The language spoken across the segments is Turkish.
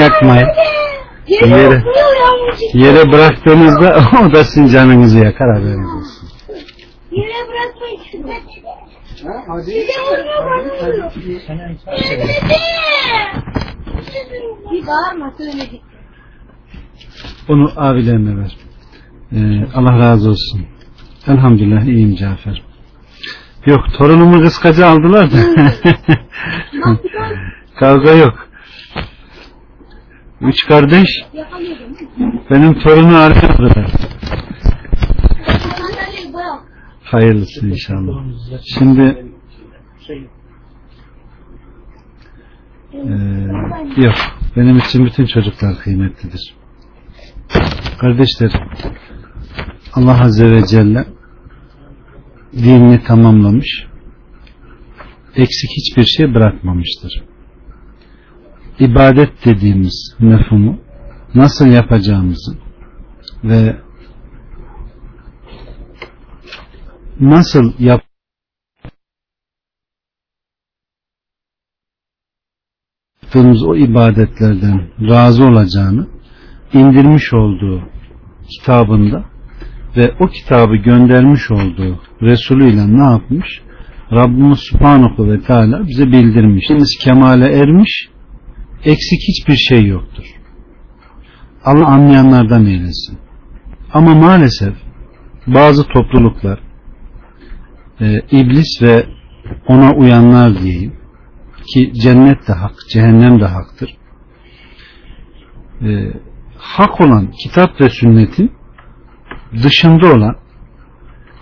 yakmayın. Yere, yere bıraktığınızda o da sizin canınızı yakar haberiniz olsun. Yere bırakmayın. Size vuruyor bana vuruyor. Bir bağırma söyledik. Onu abilerine ver. Ee, Allah razı olsun. Elhamdülillah iyiyim Cafer. Yok torunumu kıskaca aldılar da. Kavga yok. Üç kardeş benim torunu arıyordular. Hayırlısı inşallah. Şimdi Ee, yok. Benim için bütün çocuklar kıymetlidir. Kardeşler Allah Azze ve Celle dinini tamamlamış. Eksik hiçbir şey bırakmamıştır. İbadet dediğimiz mefhumu nasıl yapacağımızı ve nasıl yap yaptığımız o ibadetlerden razı olacağını indirmiş olduğu kitabında ve o kitabı göndermiş olduğu Resulüyle ne yapmış? Rabbimiz Subhanahu ve Teala bize bildirmiş. Biz kemale ermiş, eksik hiçbir şey yoktur. Allah anlayanlardan eylesin. Ama maalesef bazı topluluklar e, iblis ve ona uyanlar diyeyim ki cennet de hak, cehennem de haktır. Ee, hak olan kitap ve sünnetin dışında olan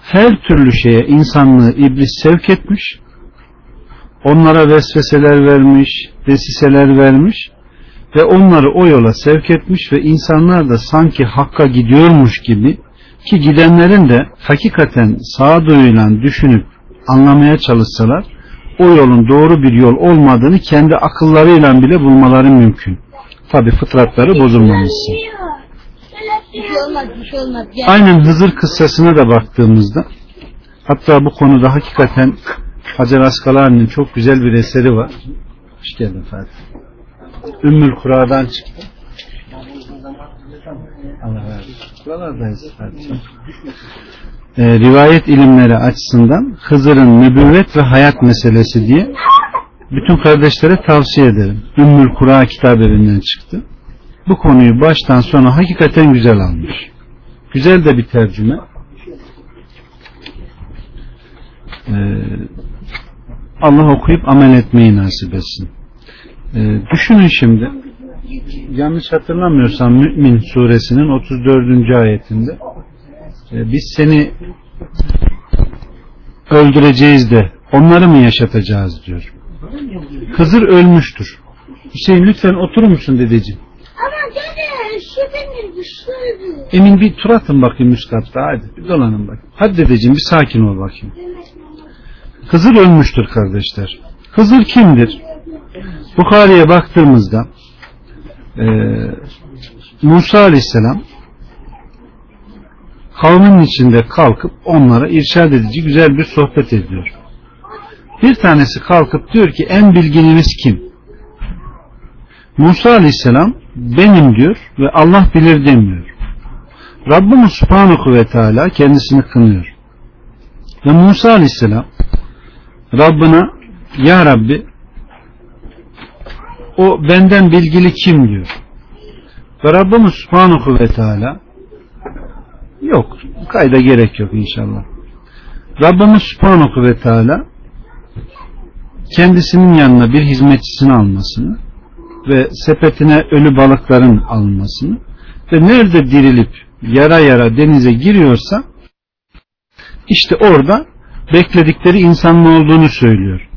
her türlü şeye insanlığı iblis sevk etmiş, onlara vesveseler vermiş, desiseler vermiş ve onları o yola sevk etmiş ve insanlar da sanki hakka gidiyormuş gibi ki gidenlerin de hakikaten sağduyuyla düşünüp anlamaya çalışsalar o yolun doğru bir yol olmadığını kendi akıllarıyla bile bulmaları mümkün. Tabi fıtratları bozulmamışsın. Bir şey olmaz, bir şey olmaz. Aynen Hızır kıssasına da baktığımızda hatta bu konuda hakikaten Hacer Askalani'nin çok güzel bir eseri var. Hoş geldin Fatih. Ümmül Kura'dan çıktı. Allah razı olsun. Buralardayız Fatih. Ee, rivayet ilimleri açısından Hızır'ın nübüvvet ve hayat meselesi diye bütün kardeşlere tavsiye ederim. Ümmül Kura kitap evinden çıktı. Bu konuyu baştan sona hakikaten güzel almış. Güzel de bir tercüme. Ee, Allah okuyup amel etmeyi nasip etsin. Ee, düşünün şimdi yanlış hatırlamıyorsam Mü'min suresinin 34. ayetinde e, biz seni öldüreceğiz de onları mı yaşatacağız diyor. Hızır ölmüştür. Hüseyin lütfen oturur musun dedeciğim? Ama dede, şu beni güçlüydü. Emin bir tur atın bakayım üst katta hadi bir dolanın bak. Hadi dedeciğim bir sakin ol bakayım. Hızır ölmüştür kardeşler. Hızır kimdir? Bukhari'ye baktığımızda e, Musa Aleyhisselam kavmin içinde kalkıp onlara irşad edici güzel bir sohbet ediyor. Bir tanesi kalkıp diyor ki en bilgininiz kim? Musa Aleyhisselam benim diyor ve Allah bilir demiyor. Rabbimiz Subhanahu ve Teala kendisini kınıyor. Ve Musa Aleyhisselam Rabbına Ya Rabbi o benden bilgili kim diyor. Ve Rabbimiz Subhanahu ve Teala yok kayda gerek yok inşallah. Rabbimiz Subhanahu ve Teala kendisinin yanına bir hizmetçisini almasını ve sepetine ölü balıkların alınmasını ve nerede dirilip yara yara denize giriyorsa işte orada bekledikleri insanın olduğunu söylüyor.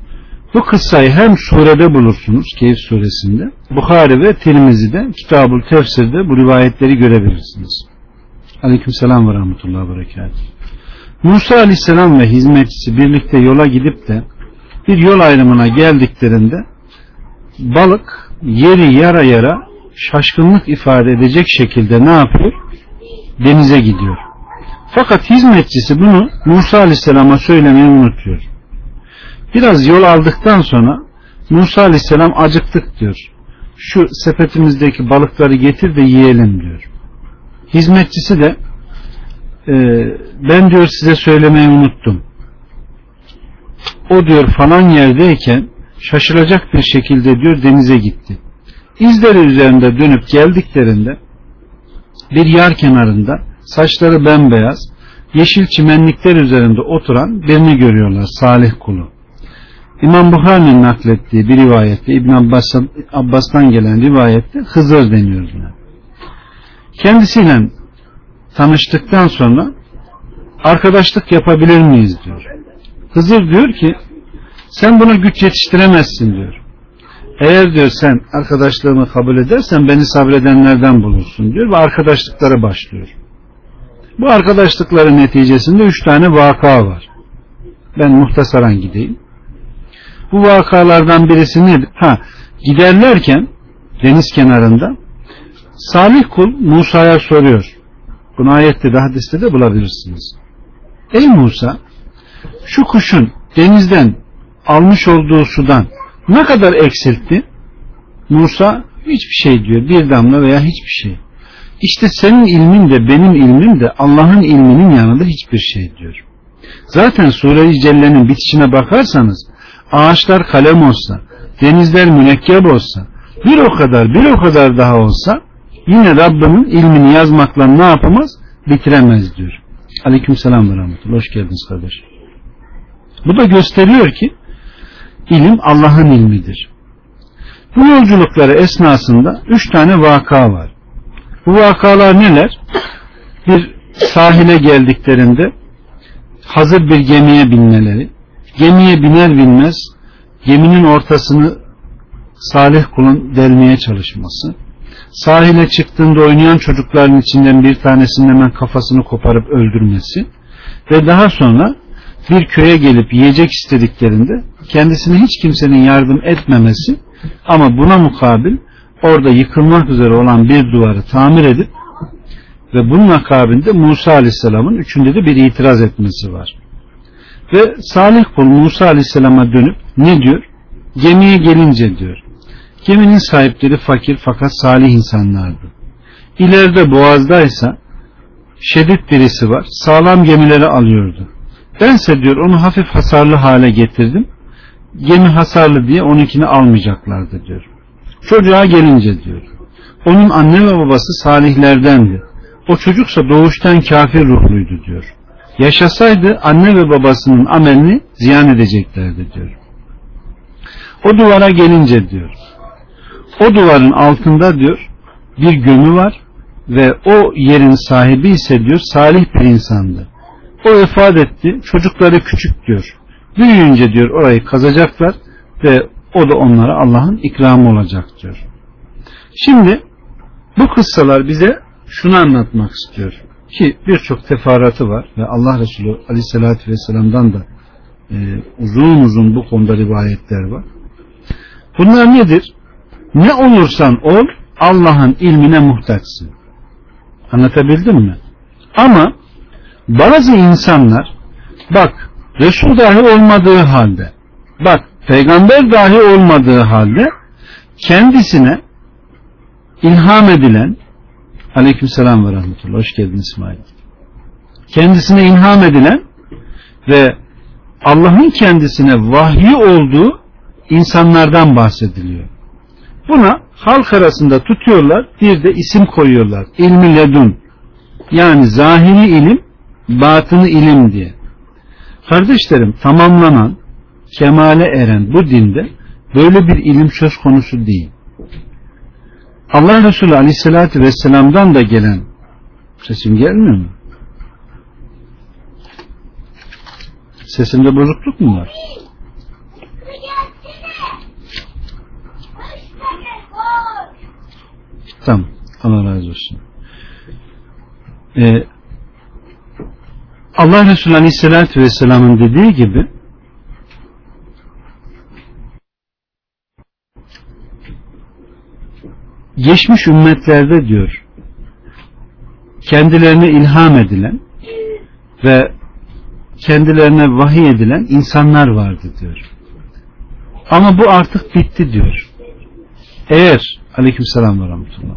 Bu kıssayı hem surede bulursunuz Keyif suresinde Bukhari ve Tirmizi'de Kitabul Tefsir'de bu rivayetleri görebilirsiniz. Aleyküm selam ve rahmetullahi ve berekatuhu. Musa aleyhisselam ve hizmetçisi birlikte yola gidip de bir yol ayrımına geldiklerinde balık yeri yara yara şaşkınlık ifade edecek şekilde ne yapıyor? Denize gidiyor. Fakat hizmetçisi bunu Musa Aleyhisselam'a söylemeyi unutuyor. Biraz yol aldıktan sonra Musa Aleyhisselam acıktık diyor. şu sepetimizdeki balıkları getir de yiyelim diyor. Hizmetçisi de e, ben diyor size söylemeyi unuttum. O diyor falan yerdeyken şaşılacak bir şekilde diyor denize gitti. İzleri üzerinde dönüp geldiklerinde bir yar kenarında saçları bembeyaz yeşil çimenlikler üzerinde oturan birini görüyorlar Salih kulu. İmam Bukhari'nin naklettiği bir rivayette İbn Abbas'tan, Abbas'tan gelen rivayette Hızır deniyor. Kendisiyle tanıştıktan sonra arkadaşlık yapabilir miyiz diyor. Hızır diyor ki sen buna güç yetiştiremezsin diyor. Eğer diyor sen arkadaşlığımı kabul edersen beni sabredenlerden bulursun diyor ve arkadaşlıklara başlıyor. Bu arkadaşlıkların neticesinde üç tane vaka var. Ben muhtasaran gideyim. Bu vakalardan birisi nedir? Ha, giderlerken deniz kenarında Salih kul Musa'ya soruyor. Bunu ayette de hadiste de bulabilirsiniz. Ey Musa şu kuşun denizden almış olduğu sudan ne kadar eksiltti? Musa hiçbir şey diyor. Bir damla veya hiçbir şey. İşte senin ilmin de benim ilmim de Allah'ın ilminin yanında hiçbir şey diyor. Zaten Sure-i Celle'nin bitişine bakarsanız ağaçlar kalem olsa, denizler mürekkep olsa, bir o kadar bir o kadar daha olsa yine Rabbimin ilmini yazmakla ne yapamaz? Bitiremez diyor. Aleyküm selam ve rahmetullah. Hoş geldiniz kardeşim. Bu da gösteriyor ki ilim Allah'ın ilmidir. Bu yolculukları esnasında üç tane vaka var. Bu vakalar neler? Bir sahile geldiklerinde hazır bir gemiye binmeleri, gemiye biner binmez geminin ortasını Salih kulun delmeye çalışması, sahile çıktığında oynayan çocukların içinden bir tanesinin hemen kafasını koparıp öldürmesi ve daha sonra bir köye gelip yiyecek istediklerinde kendisine hiç kimsenin yardım etmemesi ama buna mukabil orada yıkılmak üzere olan bir duvarı tamir edip ve bunun akabinde Musa Aleyhisselam'ın üçünde de bir itiraz etmesi var. Ve Salih kul Musa Aleyhisselam'a dönüp ne diyor? Gemiye gelince diyor. Geminin sahipleri fakir fakat salih insanlardı. İleride boğazdaysa şedid birisi var. Sağlam gemileri alıyordu. Bense diyor onu hafif hasarlı hale getirdim. Gemi hasarlı diye onunkini almayacaklardı diyor. Çocuğa gelince diyor. Onun anne ve babası salihlerdendi. O çocuksa doğuştan kafir ruhluydu diyor. Yaşasaydı anne ve babasının amelini ziyan edeceklerdi diyor. O duvara gelince diyor. O duvarın altında diyor bir gömü var ve o yerin sahibi ise diyor salih bir insandı. O vefat etti. Çocukları küçük diyor. Büyüyünce diyor orayı kazacaklar ve o da onlara Allah'ın ikramı olacak diyor. Şimdi bu kıssalar bize şunu anlatmak istiyor ki birçok teferruatı var ve Allah Resulü Aleyhisselatü Vesselam'dan da e, uzun uzun bu konuda rivayetler var. Bunlar nedir? Ne olursan ol Allah'ın ilmine muhtaçsın. Anlatabildim mi? Ama bazı insanlar bak Resul dahi olmadığı halde bak peygamber dahi olmadığı halde kendisine ilham edilen aleykümselam ve rahmetullah hoş geldin İsmail kendisine ilham edilen ve Allah'ın kendisine vahyi olduğu insanlardan bahsediliyor. Buna halk arasında tutuyorlar bir de isim koyuyorlar. İlmi ledun yani zahiri ilim batını ilim diye. Kardeşlerim tamamlanan kemale eren bu dinde böyle bir ilim söz konusu değil. Allah Resulü Aleyhisselatü Vesselam'dan da gelen sesim gelmiyor mu? Sesimde bozukluk mu var? Tamam. Allah razı olsun. Ee, Allah Resulü Aleyhisselatü Vesselam'ın dediği gibi geçmiş ümmetlerde diyor kendilerine ilham edilen ve kendilerine vahiy edilen insanlar vardı diyor. Ama bu artık bitti diyor. Eğer Aleykümselam ve rahmetullah.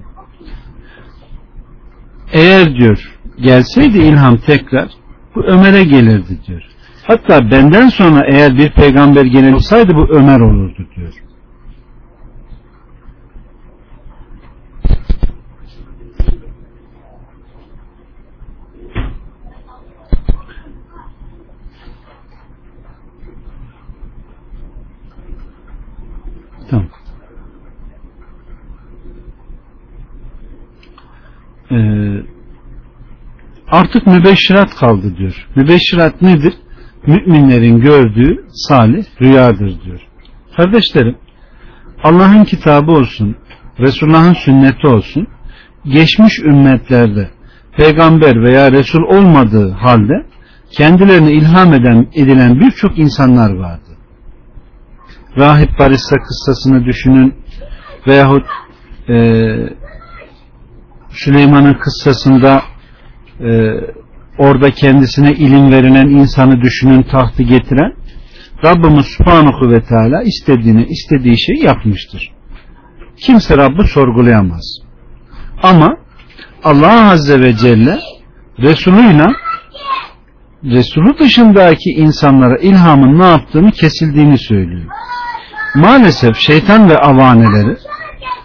Eğer diyor gelseydi ilham tekrar bu Ömer'e gelirdi diyor. Hatta benden sonra eğer bir peygamber olsaydı bu Ömer olurdu diyor. Tamam. Ee, artık mübeşşirat kaldı diyor. Mübeşşirat nedir? Müminlerin gördüğü salih rüyadır diyor. Kardeşlerim Allah'ın kitabı olsun, Resulullah'ın sünneti olsun, geçmiş ümmetlerde peygamber veya Resul olmadığı halde kendilerine ilham eden edilen birçok insanlar vardı. Rahip Barista kıssasını düşünün veyahut e, Süleyman'ın kıssasında e, orada kendisine ilim verilen insanı düşünün tahtı getiren Rabbimiz Subhanahu ve Teala istediğini istediği şeyi yapmıştır. Kimse Rabb'i sorgulayamaz. Ama Allah Azze ve Celle Resulüyle Resulü dışındaki insanlara ilhamın ne yaptığını kesildiğini söylüyor. Maalesef şeytan ve avaneleri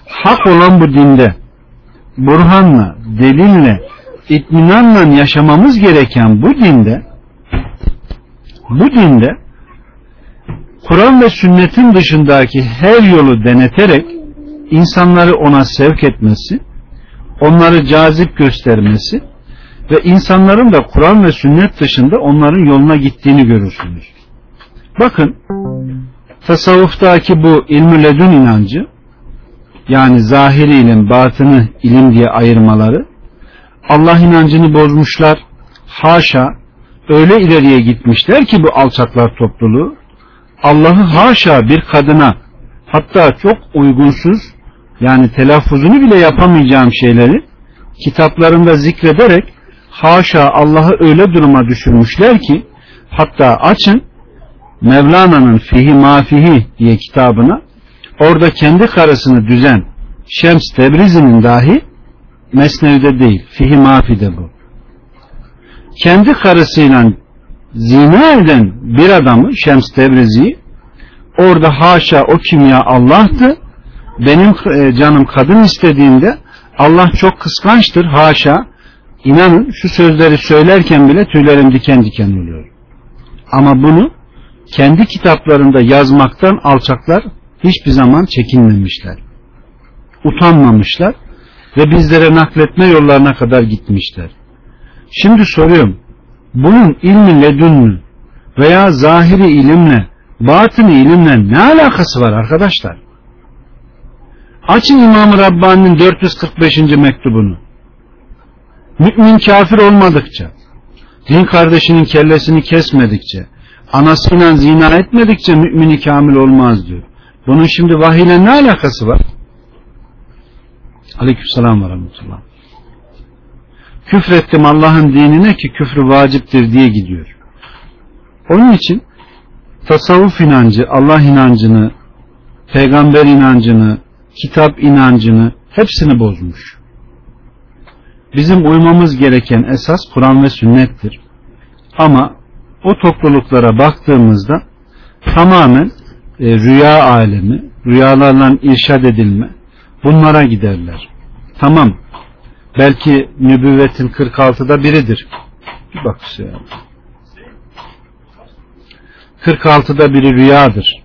hak olan bu dinde burhanla, delille, itminanla yaşamamız gereken bu dinde bu dinde Kur'an ve sünnetin dışındaki her yolu deneterek insanları ona sevk etmesi, onları cazip göstermesi ve insanların da Kur'an ve sünnet dışında onların yoluna gittiğini görürsünüz. Bakın tasavvuftaki bu ilmü ledün inancı yani zahiri ilim, batını ilim diye ayırmaları Allah inancını bozmuşlar. Haşa öyle ileriye gitmişler ki bu alçaklar topluluğu Allah'ı haşa bir kadına hatta çok uygunsuz yani telaffuzunu bile yapamayacağım şeyleri kitaplarında zikrederek haşa Allah'ı öyle duruma düşürmüşler ki hatta açın Mevlana'nın Fihi Mafihi diye kitabına orada kendi karısını düzen Şems Tebrizi'nin dahi Mesnev'de değil Fihi Mafi'de bu. Kendi karısıyla zina eden bir adamı Şems Tebrizi orada haşa o kimya Allah'tı. Benim e, canım kadın istediğinde Allah çok kıskançtır haşa. İnanın şu sözleri söylerken bile tüylerim diken diken oluyor. Ama bunu kendi kitaplarında yazmaktan alçaklar hiçbir zaman çekinmemişler utanmamışlar ve bizlere nakletme yollarına kadar gitmişler şimdi soruyorum bunun ilmi ledün veya zahiri ilimle batını ilimle ne alakası var arkadaşlar? Açın İmam-ı Rabbani'nin 445. mektubunu. Mümin kafir olmadıkça, din kardeşinin kellesini kesmedikçe, anasıyla zina etmedikçe mümini kamil olmaz diyor. Bunun şimdi vahiyle ne alakası var? Aleykümselam ve rahmetullah. Küfrettim Allah'ın dinine ki küfrü vaciptir diye gidiyor. Onun için tasavvuf inancı, Allah inancını, peygamber inancını, kitap inancını hepsini bozmuş. Bizim uymamız gereken esas Kur'an ve sünnettir. Ama o topluluklara baktığımızda tamamen e, rüya alemi, rüyalarla irşad edilme bunlara giderler. Tamam belki nübüvvetin 46'da biridir. Bir bak ya. 46'da biri rüyadır.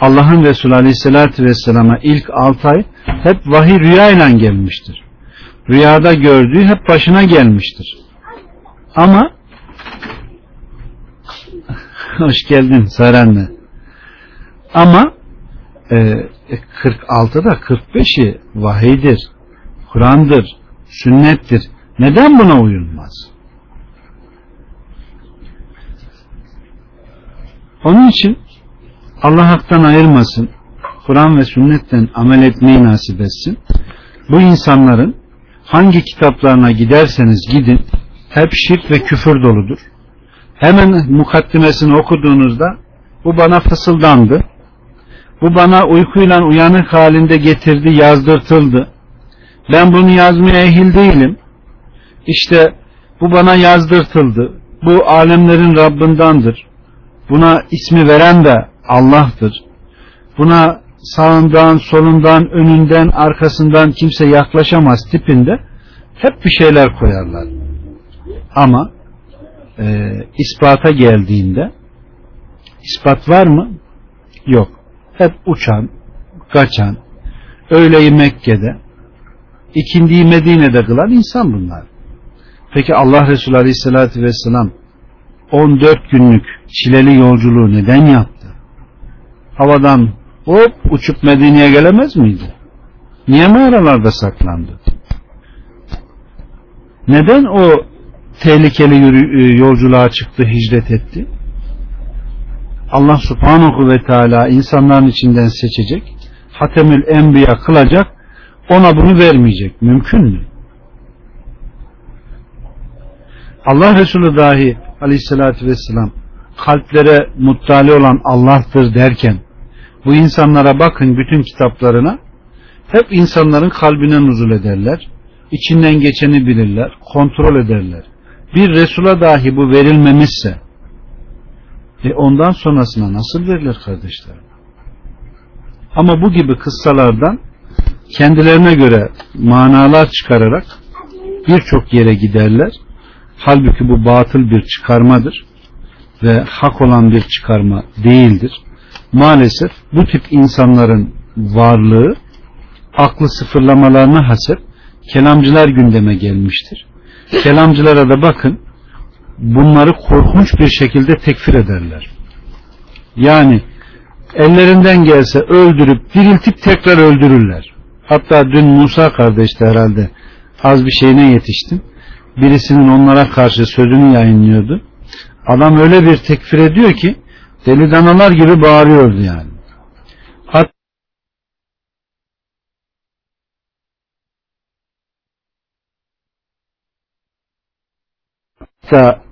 Allah'ın Resulü Aleyhisselatü Vesselam'a ilk 6 ay hep vahiy rüyayla gelmiştir. Rüyada gördüğü hep başına gelmiştir. Ama hoş geldin Saren'le. Ama e, 46'da 45'i vahiydir, Kur'an'dır, sünnettir. Neden buna uyulmaz? Onun için Allah haktan ayırmasın. Kur'an ve sünnetten amel etmeyi nasip etsin. Bu insanların hangi kitaplarına giderseniz gidin hep şirk ve küfür doludur. Hemen mukaddimesini okuduğunuzda bu bana fısıldandı. Bu bana uykuyla uyanık halinde getirdi, yazdırtıldı. Ben bunu yazmaya ehil değilim. İşte bu bana yazdırtıldı. Bu alemlerin Rabbindandır. Buna ismi veren de Allah'tır. Buna sağından, solundan, önünden, arkasından kimse yaklaşamaz tipinde hep bir şeyler koyarlar. Ama e, ispata geldiğinde ispat var mı? Yok. Hep uçan, kaçan, öğleyi Mekke'de, ikindiyi Medine'de kılan insan bunlar. Peki Allah Resulü Aleyhisselatü Vesselam 14 günlük çileli yolculuğu neden yaptı? Havadan hop uçup Medine'ye gelemez miydi? Niye mağaralarda saklandı? Neden o tehlikeli yürü, yolculuğa çıktı, hicret etti? Allah subhanahu ve teala insanların içinden seçecek, Hatemül Enbiya kılacak, ona bunu vermeyecek. Mümkün mü? Allah Resulü dahi aleyhissalatü vesselam kalplere muttali olan Allah'tır derken bu insanlara bakın bütün kitaplarına hep insanların kalbine nuzul ederler. içinden geçeni bilirler, kontrol ederler. Bir Resul'a dahi bu verilmemişse e ondan sonrasına nasıl verilir kardeşlerim? Ama bu gibi kıssalardan kendilerine göre manalar çıkararak birçok yere giderler. Halbuki bu batıl bir çıkarmadır ve hak olan bir çıkarma değildir. Maalesef bu tip insanların varlığı aklı sıfırlamalarına hasep kelamcılar gündeme gelmiştir. Kelamcılara da bakın bunları korkunç bir şekilde tekfir ederler. Yani ellerinden gelse öldürüp diriltip tekrar öldürürler. Hatta dün Musa kardeşte herhalde az bir şeyine yetiştim. Birisinin onlara karşı sözünü yayınlıyordu. Adam öyle bir tekfir ediyor ki deli danalar gibi bağırıyordu yani. Hatta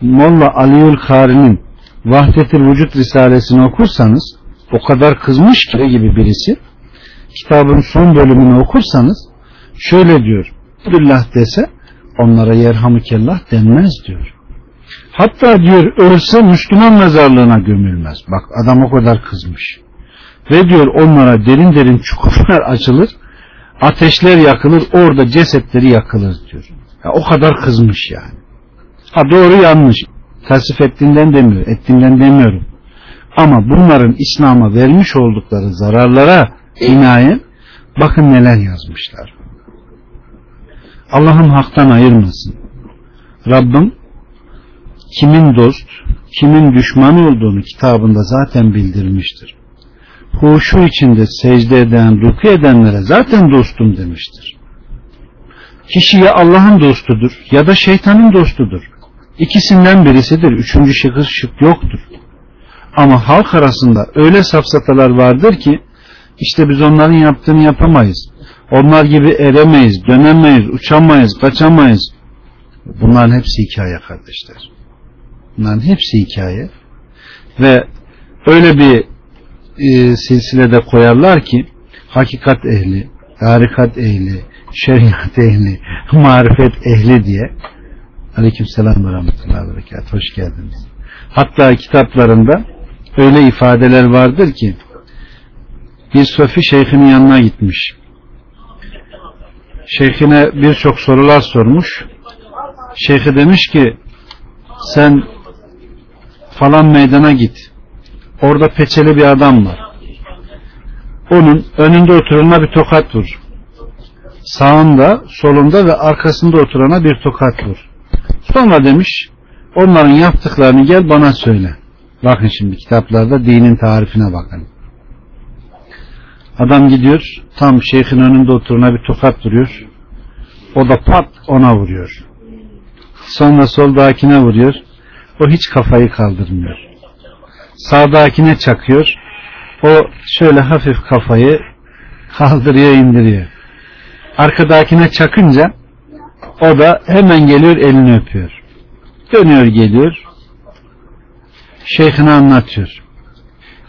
Molla Aliül Kari'nin Vahdetil Vücut Risalesini okursanız o kadar kızmış ki gibi birisi kitabın son bölümünü okursanız şöyle diyor Abdullah dese onlara yerhamükellah denmez diyor. Hatta diyor ölse Müslüman mezarlığına gömülmez. Bak adam o kadar kızmış. Ve diyor onlara derin derin çukurlar açılır, ateşler yakılır, orada cesetleri yakılır diyor. Ya, o kadar kızmış yani. Ha doğru yanlış. Tasif ettiğinden demiyor, ettiğinden demiyorum. Ama bunların İslam'a vermiş oldukları zararlara inayen bakın neler yazmışlar. Allah'ım haktan ayırmasın. Rabbim kimin dost, kimin düşman olduğunu kitabında zaten bildirmiştir. Huşu içinde secde eden, ruku edenlere zaten dostum demiştir. Kişi ya Allah'ın dostudur ya da şeytanın dostudur. İkisinden birisidir. Üçüncü şıkı şık yoktur. Ama halk arasında öyle safsatalar vardır ki işte biz onların yaptığını yapamayız. Onlar gibi eremeyiz, dönemeyiz, uçamayız, kaçamayız. Bunların hepsi hikaye kardeşler. Bunların hepsi hikaye. Ve öyle bir e, silsilede koyarlar ki hakikat ehli, tarikat ehli, şeriat ehli, marifet ehli diye Aleyküm selam ve rahmetullahi ve berekat. Hoş geldiniz. Hatta kitaplarında öyle ifadeler vardır ki bir sofi şeyhinin yanına gitmiş. Şeyhine birçok sorular sormuş. Şeyhi demiş ki sen falan meydana git. Orada peçeli bir adam var. Onun önünde oturana bir tokat vur. Sağında, solunda ve arkasında oturana bir tokat vur. Sonra demiş onların yaptıklarını gel bana söyle. Bakın şimdi kitaplarda dinin tarifine bakın. Adam gidiyor tam şeyhin önünde oturuna bir tokat vuruyor. O da pat ona vuruyor. Sonra soldakine vuruyor. O hiç kafayı kaldırmıyor. Sağdakine çakıyor. O şöyle hafif kafayı kaldırıyor indiriyor. Arkadakine çakınca o da hemen geliyor elini öpüyor. Dönüyor geliyor. Şeyhine anlatıyor.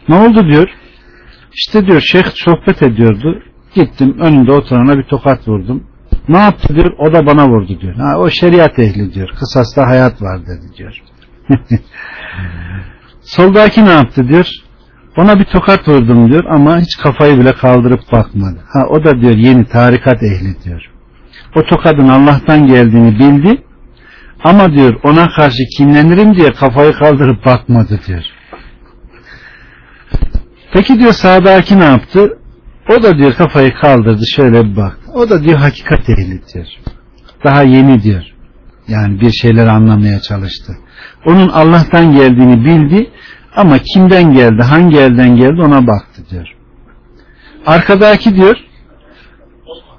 Ne oldu diyor. İşte diyor şeyh sohbet ediyordu. Gittim önünde oturana bir tokat vurdum. Ne yaptı diyor? O da bana vurdu diyor. Ha, o şeriat ehli diyor. Kısasta hayat var dedi diyor. Soldaki ne yaptı diyor. Ona bir tokat vurdum diyor ama hiç kafayı bile kaldırıp bakmadı. Ha o da diyor yeni tarikat ehli diyor. O tokadın Allah'tan geldiğini bildi ama diyor ona karşı kinlenirim diye kafayı kaldırıp bakmadı diyor. Peki diyor sağdaki ne yaptı? O da diyor kafayı kaldırdı şöyle bir bak. O da diyor hakikat ehli diyor. Daha yeni diyor. Yani bir şeyler anlamaya çalıştı. Onun Allah'tan geldiğini bildi ama kimden geldi, hangi elden geldi ona baktı diyor. Arkadaki diyor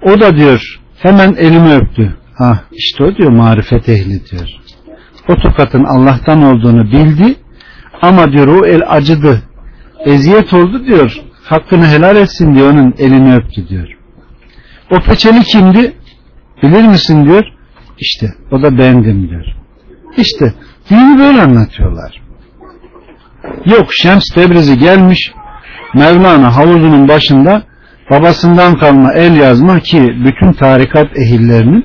o da diyor hemen elimi öptü. Ha işte o diyor marifet ehli diyor. O tokatın Allah'tan olduğunu bildi ama diyor o el acıdı. Eziyet oldu diyor. Hakkını helal etsin diyor onun elini öptü diyor. O peçeli kimdi? Bilir misin diyor. İşte o da bendim diyor. İşte dini böyle anlatıyorlar. Yok Şems Tebrizi gelmiş Mevlana havuzunun başında babasından kalma el yazma ki bütün tarikat ehillerinin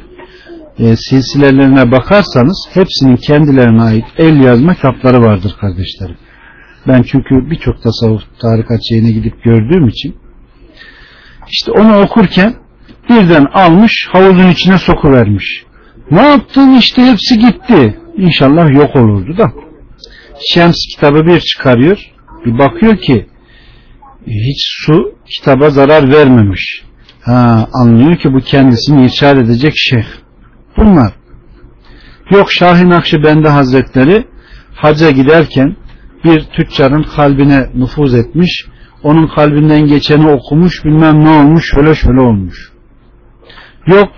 e, silsilelerine bakarsanız hepsinin kendilerine ait el yazma kitapları vardır kardeşlerim. Ben çünkü birçok tasavvuf tarikat şeyine gidip gördüğüm için işte onu okurken birden almış havuzun içine sokuvermiş. Ne yaptın işte hepsi gitti. İnşallah yok olurdu da. Şems kitabı bir çıkarıyor. Bir bakıyor ki hiç su kitaba zarar vermemiş. Ha, anlıyor ki bu kendisini irşad edecek şeyh. Bunlar. Yok Şahin Akşibendi Hazretleri hacca giderken bir tüccarın kalbine nüfuz etmiş. Onun kalbinden geçeni okumuş bilmem ne olmuş şöyle şöyle olmuş. Yok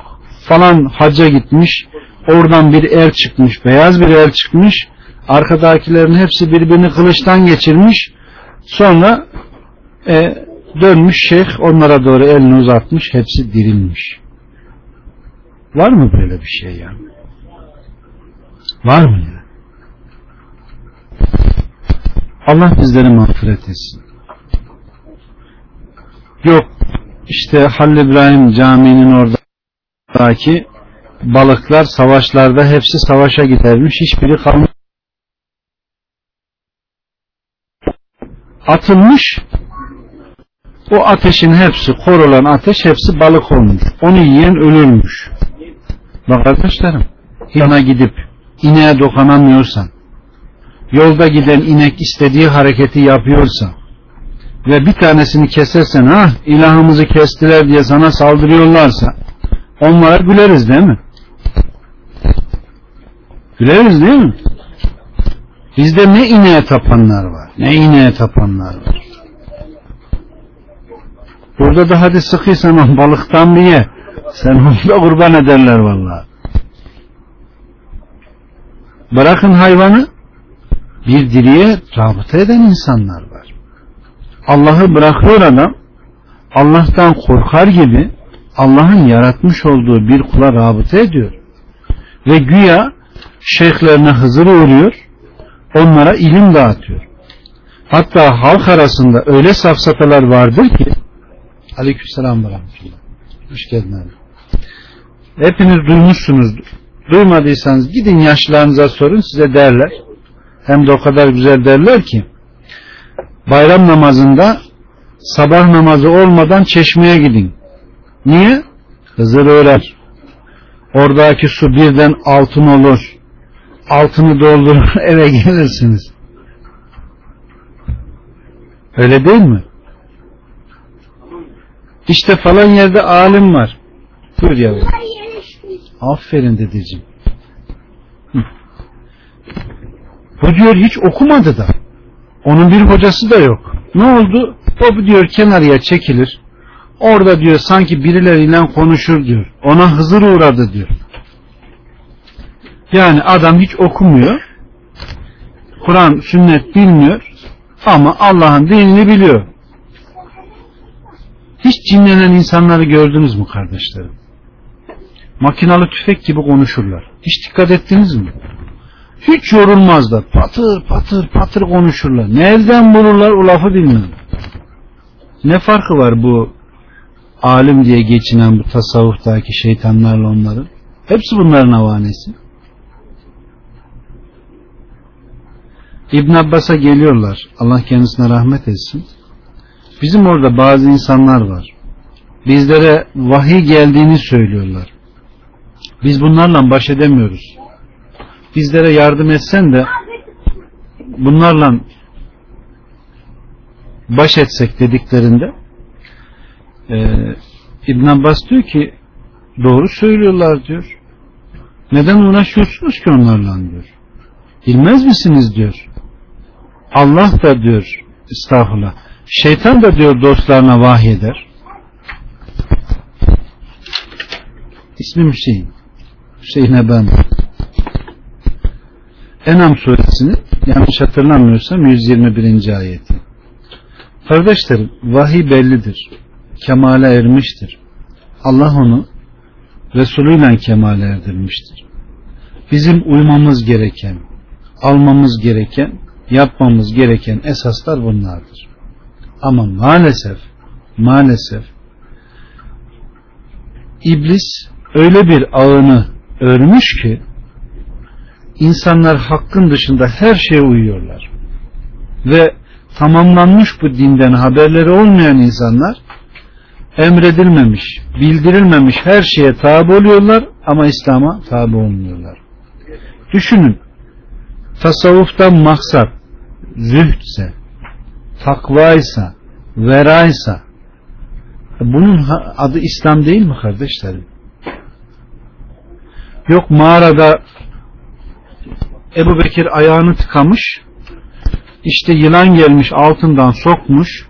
falan hacca gitmiş. Oradan bir er çıkmış. Beyaz bir er çıkmış. Arkadakilerin hepsi birbirini kılıçtan geçirmiş. Sonra e, dönmüş şeyh onlara doğru elini uzatmış. Hepsi dirilmiş. Var mı böyle bir şey ya? Var mı ya? Allah bizleri mağfiret etsin. Yok işte Halil İbrahim Camii'nin oradaki balıklar savaşlarda hepsi savaşa gidermiş. Hiçbiri kalmış. Atılmış o ateşin hepsi korulan ateş hepsi balık olmuş. Onu yiyen ölürmüş. Bak arkadaşlarım yana gidip ineğe dokunamıyorsan yolda giden inek istediği hareketi yapıyorsa ve bir tanesini kesersen ah ilahımızı kestiler diye sana saldırıyorlarsa onlara güleriz değil mi? Güleriz değil mi? Bizde ne ineğe tapanlar var ne ineğe tapanlar var. Burada da hadi sıkıysan balıktan bir ye. Sen onu da kurban ederler vallahi. Bırakın hayvanı bir diriye rabıta eden insanlar var. Allah'ı bırakıyor adam Allah'tan korkar gibi Allah'ın yaratmış olduğu bir kula rabıta ediyor. Ve güya şeyhlerine hızır uğruyor onlara ilim dağıtıyor. Hatta halk arasında öyle safsatalar vardır ki Aleykümselam ve rahmetullah. Hoş geldin abi. Hepiniz duymuşsunuzdur. Duymadıysanız gidin yaşlarınıza sorun size derler. Hem de o kadar güzel derler ki bayram namazında sabah namazı olmadan çeşmeye gidin. Niye? Hızır öğrer. Oradaki su birden altın olur. Altını doldurur eve gelirsiniz. Öyle değil mi? İşte falan yerde alim var. Buyur yavrum. Aferin dedeciğim. Bu diyor hiç okumadı da. Onun bir hocası da yok. Ne oldu? O diyor kenarıya çekilir. Orada diyor sanki birileriyle konuşur diyor. Ona hızır uğradı diyor. Yani adam hiç okumuyor. Kur'an, sünnet bilmiyor. Ama Allah'ın dinini biliyor. Hiç cinlenen insanları gördünüz mü kardeşlerim? Makinalı tüfek gibi konuşurlar. Hiç dikkat ettiniz mi? Hiç yorulmazlar. Patır patır patır konuşurlar. Nereden bulurlar o lafı bilmem. Ne farkı var bu alim diye geçinen bu tasavvuftaki şeytanlarla onların? Hepsi bunların avanesi. İbn Abbas'a geliyorlar. Allah kendisine rahmet etsin. Bizim orada bazı insanlar var. Bizlere vahiy geldiğini söylüyorlar. Biz bunlarla baş edemiyoruz. Bizlere yardım etsen de bunlarla baş etsek dediklerinde e, İbn Abbas diyor ki doğru söylüyorlar diyor. Neden uğraşıyorsunuz ki onlarla diyor. Bilmez misiniz diyor. Allah da diyor estağfurullah. Şeytan da diyor dostlarına vahyeder. İsmim Hüseyin. Hüseyin'e ben. Enam suresini yanlış hatırlamıyorsam 121. ayeti. Kardeşlerim vahiy bellidir. Kemale ermiştir. Allah onu Resulüyle kemale erdirmiştir. Bizim uymamız gereken, almamız gereken, yapmamız gereken esaslar bunlardır. Ama maalesef, maalesef iblis öyle bir ağını örmüş ki insanlar hakkın dışında her şeye uyuyorlar. Ve tamamlanmış bu dinden haberleri olmayan insanlar emredilmemiş, bildirilmemiş her şeye tabi oluyorlar ama İslam'a tabi olmuyorlar. Düşünün, tasavvuftan maksat zühdse, takvaysa, veraysa bunun adı İslam değil mi kardeşlerim? Yok mağarada Ebu Bekir ayağını tıkamış işte yılan gelmiş altından sokmuş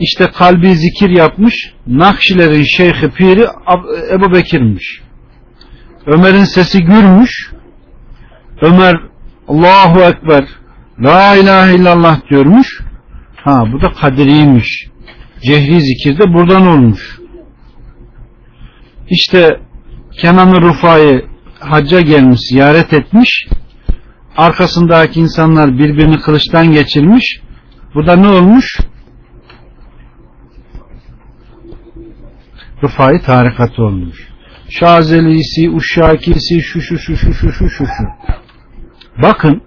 işte kalbi zikir yapmış Nakşilerin şeyhi piri Ebu Bekir'miş. Ömer'in sesi gürmüş Ömer Allahu Ekber La ilahe illallah diyormuş ha bu da kadiriymiş. Cehri zikir de buradan olmuş. İşte Kenan-ı Rufa'yı hacca gelmiş ziyaret etmiş. Arkasındaki insanlar birbirini kılıçtan geçirmiş. Bu da ne olmuş? Rıfai tarikatı olmuş. Şazelisi, Uşşakisi şu şu şu şu şu şu şu şu. Bakın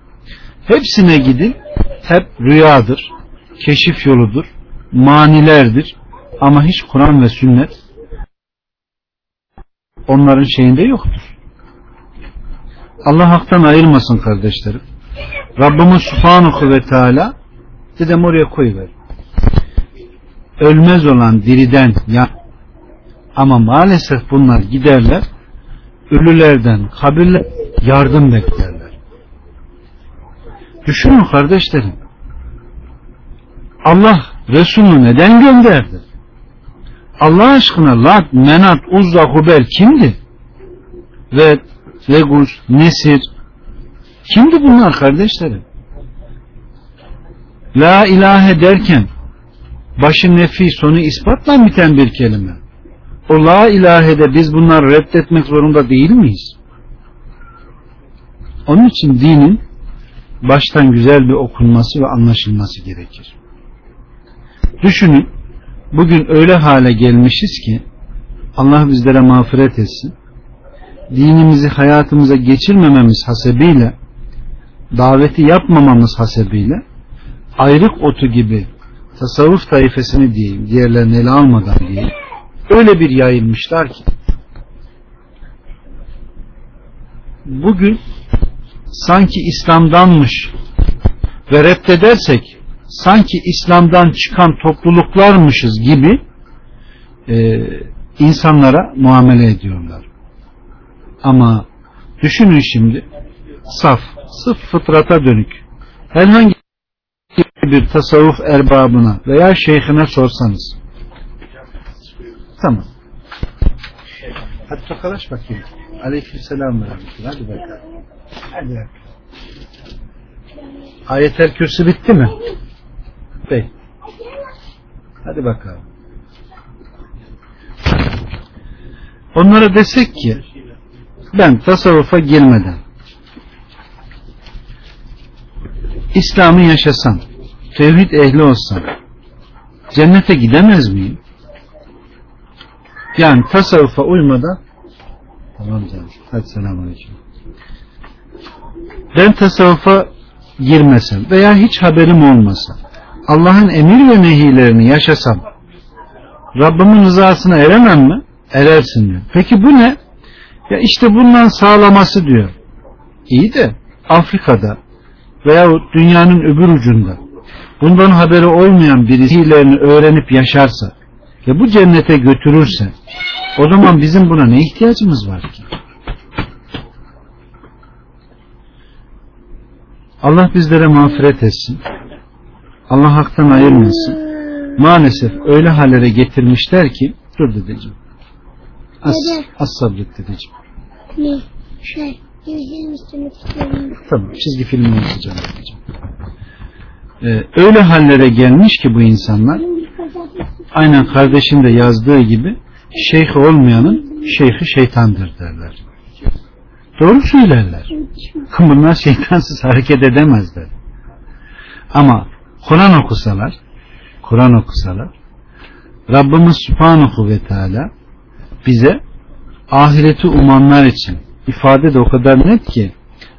hepsine gidin hep rüyadır keşif yoludur manilerdir ama hiç Kur'an ve sünnet onların şeyinde yoktur Allah haktan ayırmasın kardeşlerim. Rabbimiz Subhanahu ve Teala dedem oraya koyuver. Ölmez olan diriden ya ama maalesef bunlar giderler ölülerden kabirler yardım beklerler. Düşünün kardeşlerim. Allah Resulü neden gönderdi? Allah aşkına Lat, Menat, Uzza, Hubel kimdi? Ve Regus, Nesir kimdi bunlar kardeşlerim? La ilahe derken başı nefi sonu ispatla biten bir kelime. O la ilahede biz bunları reddetmek zorunda değil miyiz? Onun için dinin baştan güzel bir okunması ve anlaşılması gerekir. Düşünün bugün öyle hale gelmişiz ki Allah bizlere mağfiret etsin. Dinimizi hayatımıza geçirmememiz hasebiyle daveti yapmamamız hasebiyle ayrık otu gibi tasavvuf tayfesini diyeyim diğerlerini ele almadan diyeyim öyle bir yayılmışlar ki. Bugün sanki İslam'danmış ve reddedersek sanki İslam'dan çıkan topluluklarmışız gibi e, insanlara muamele ediyorlar. Ama düşünün şimdi saf, sıf fıtrata dönük herhangi bir tasavvuf erbabına veya şeyhine sorsanız. Tamam. Hadi tokalaş bakayım. Aleyküm selam hadi bakalım. Hadi. Bakalım ayetel kürsü bitti mi bey hadi bakalım onlara desek ki ben tasavvufa girmeden İslam'ı yaşasam, tevhid ehli olsam, cennete gidemez miyim? Yani tasavvufa uymadan tamam canım. Hadi selamünaleyküm. Ben tasavvufa girmesem veya hiç haberim olmasa Allah'ın emir ve nehilerini yaşasam Rabbimin rızasına eremem mi? Erersin diyor. Peki bu ne? Ya işte bundan sağlaması diyor. İyi de Afrika'da veya dünyanın öbür ucunda bundan haberi olmayan birisilerini öğrenip yaşarsa ve bu cennete götürürse o zaman bizim buna ne ihtiyacımız var ki? Allah bizlere mağfiret etsin. Allah haktan ayırmasın. Maalesef öyle hallere getirmişler ki dur dedeciğim. Az, az sabret dedeciğim. Ne? Şey. Tamam çizgi filmi yazacağım dedeciğim. Ee, öyle hallere gelmiş ki bu insanlar aynen kardeşin de yazdığı gibi şeyh olmayanın şeyhi şeytandır derler. Doğru söylerler. Bunlar şeytansız hareket edemezler. Ama Kur'an okusalar Kur'an okusalar Rabbimiz Subhanahu ve Teala bize ahireti umanlar için ifade de o kadar net ki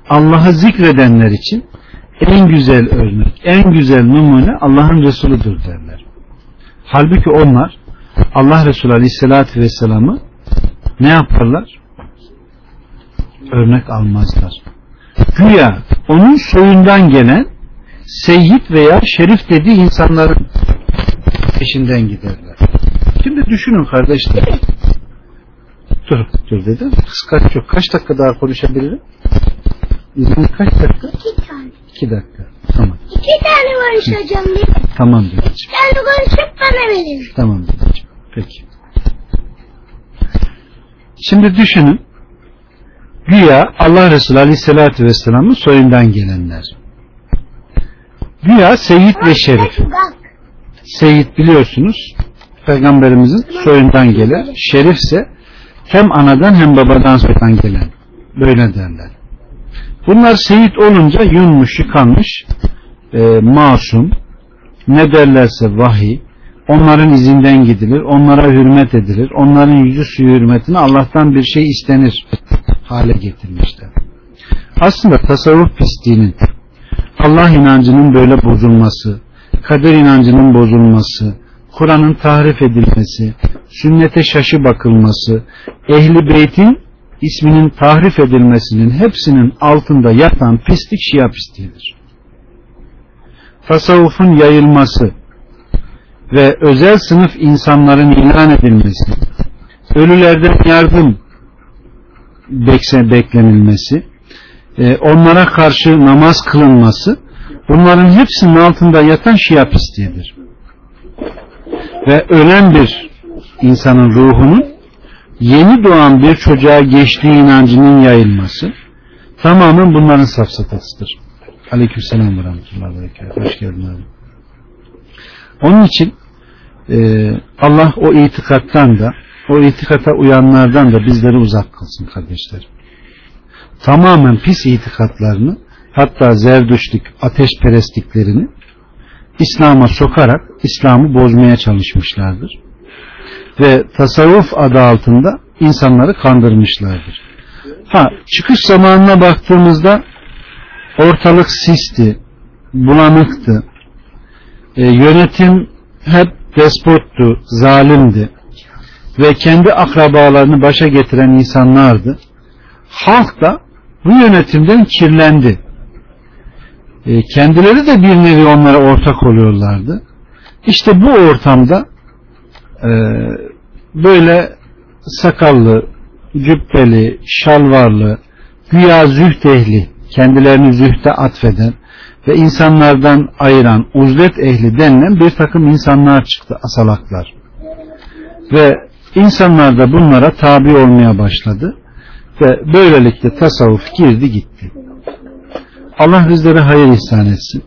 Allah'ı zikredenler için en güzel örnek, en güzel numune Allah'ın Resuludur derler. Halbuki onlar Allah Resulü Aleyhisselatü Vesselam'ı ne yaparlar? Örnek almazlar. Güya onun soyundan gelen seyyid veya şerif dediği insanların peşinden giderler. Şimdi düşünün kardeşler. Dur, dur dedim. Kıskaç yok. Kaç dakika daha konuşabilirim? İzin kaç dakika? İki tane. İki dakika. Tamam. İki tane konuşacağım değil mi? Tamam dedeciğim. Sen de konuşup bana verin. Tamam dedeciğim. Peki. Şimdi düşünün. Güya Allah Resulü Aleyhisselatü Vesselam'ın soyundan gelenler. Güya Seyyid ve Şerif. Seyyid biliyorsunuz Peygamberimizin soyundan gelir. Şerifse hem anadan hem babadan soyundan gelen. Böyle derler. Bunlar Seyyid olunca yunmuş, yıkanmış, e, masum, ne derlerse vahiy, onların izinden gidilir, onlara hürmet edilir, onların yüzü suyu hürmetine Allah'tan bir şey istenir hale getirmişler. Aslında tasavvuf pisliğinin Allah inancının böyle bozulması, kader inancının bozulması, Kur'an'ın tahrif edilmesi, sünnete şaşı bakılması, ehli beytin isminin tahrif edilmesinin hepsinin altında yatan pislik şia pisliğidir. Tasavvufun yayılması ve özel sınıf insanların ilan edilmesi, ölülerden yardım beklenilmesi, e, onlara karşı namaz kılınması, bunların hepsinin altında yatan şia pisliğidir. Ve ölen bir insanın ruhunun yeni doğan bir çocuğa geçtiği inancının yayılması tamamen bunların safsatasıdır. Aleykümselam ve rahmetullahi ve. Hoş geldin abi. Onun için e, Allah o itikattan da o itikata uyanlardan da bizleri uzak kılsın kardeşlerim. Tamamen pis itikatlarını hatta zerdüşlük, ateşperestliklerini İslam'a sokarak İslam'ı bozmaya çalışmışlardır. Ve tasavvuf adı altında insanları kandırmışlardır. Ha çıkış zamanına baktığımızda ortalık sisti, bulanıktı. E, yönetim hep despottu, zalimdi ve kendi akrabalarını başa getiren insanlardı. Halk da bu yönetimden kirlendi. E, kendileri de bir nevi onlara ortak oluyorlardı. İşte bu ortamda e, böyle sakallı, cübbeli, şalvarlı, güya zühd ehli, kendilerini zühde atfeden ve insanlardan ayıran uzlet ehli denilen bir takım insanlar çıktı asalaklar. Ve insanlar da bunlara tabi olmaya başladı ve böylelikle tasavvuf girdi gitti. Allah bizlere hayır ihsan etsin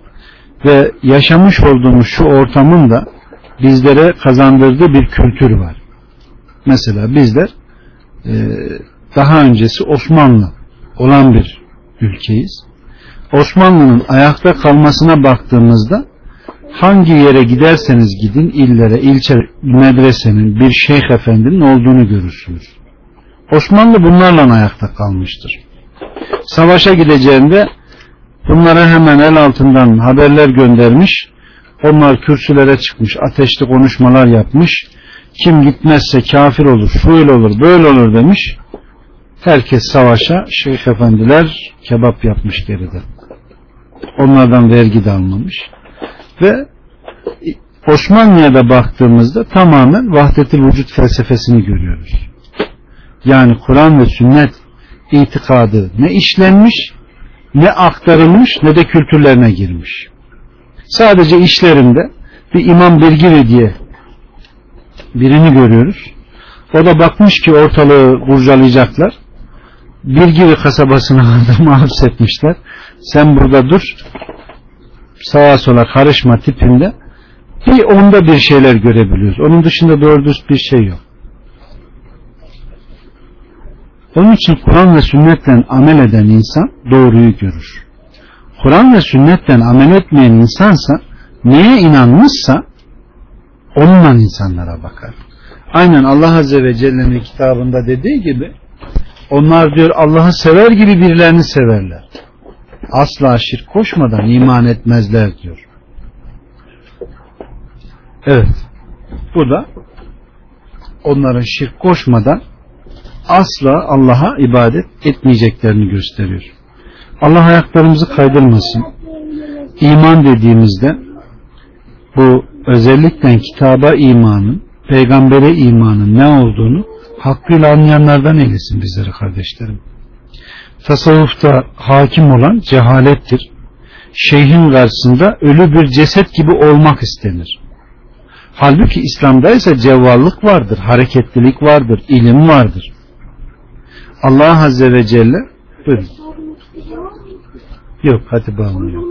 ve yaşamış olduğumuz şu ortamın da bizlere kazandırdığı bir kültür var. Mesela bizler e, daha öncesi Osmanlı olan bir ülkeyiz. Osmanlı'nın ayakta kalmasına baktığımızda hangi yere giderseniz gidin illere, ilçe, medresenin bir şeyh efendinin olduğunu görürsünüz. Osmanlı bunlarla ayakta kalmıştır. Savaşa gideceğinde bunlara hemen el altından haberler göndermiş. Onlar kürsülere çıkmış, ateşli konuşmalar yapmış. Kim gitmezse kafir olur, şöyle olur, böyle olur demiş. Herkes savaşa, şeyh efendiler kebap yapmış geride. Onlardan vergi de almamış. Ve Osmanlı'ya da baktığımızda tamamen vahdetil vücut felsefesini görüyoruz. Yani Kur'an ve sünnet itikadı ne işlenmiş, ne aktarılmış, ne de kültürlerine girmiş. Sadece işlerinde bir imam Birgiri diye birini görüyoruz. O da bakmış ki ortalığı kurcalayacaklar. Birgiri kasabasına adamı hapsetmişler. Sen burada dur, sağa sola karışma tipinde bir onda bir şeyler görebiliyoruz. Onun dışında doğru bir şey yok. Onun için Kur'an ve sünnetle amel eden insan doğruyu görür. Kur'an ve sünnetten amel etmeyen insansa neye inanmışsa onunla insanlara bakar. Aynen Allah Azze ve Celle'nin kitabında dediği gibi onlar diyor Allah'ı sever gibi birilerini severler. Asla şirk koşmadan iman etmezler diyor. Evet. Bu da onların şirk koşmadan asla Allah'a ibadet etmeyeceklerini gösteriyor. Allah ayaklarımızı kaydırmasın. İman dediğimizde bu özellikle kitaba imanın, peygambere imanın ne olduğunu hakkıyla anlayanlardan eylesin bizleri kardeşlerim. Tasavvufta hakim olan cehalettir. Şeyhin karşısında ölü bir ceset gibi olmak istenir. Halbuki İslam'da ise cevvallık vardır, hareketlilik vardır, ilim vardır. Allah Azze ve Celle buyurun. Yok hadi bağlamıyor.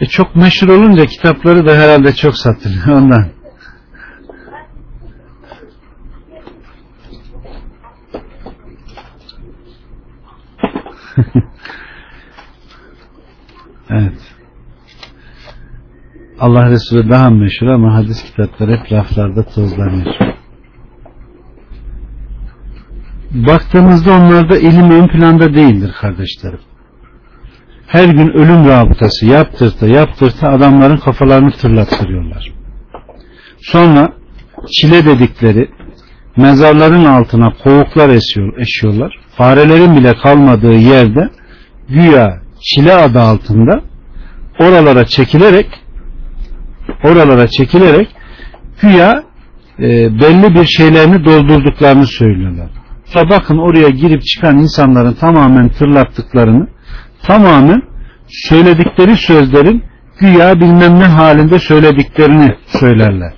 E çok meşhur olunca kitapları da herhalde çok satılıyor ondan. evet. Allah Resulü daha meşhur ama hadis kitapları hep raflarda tozlanıyor. Baktığımızda onlarda ilim ön planda değildir kardeşlerim. Her gün ölüm rabıtası yaptırta yaptırta adamların kafalarını tırlattırıyorlar. Sonra çile dedikleri mezarların altına kovuklar esiyor, eşiyorlar. Farelerin bile kalmadığı yerde güya çile adı altında oralara çekilerek oralara çekilerek güya e, belli bir şeylerini doldurduklarını söylüyorlar. Sonra bakın oraya girip çıkan insanların tamamen tırlattıklarını tamamen söyledikleri sözlerin güya bilmem ne halinde söylediklerini söylerler.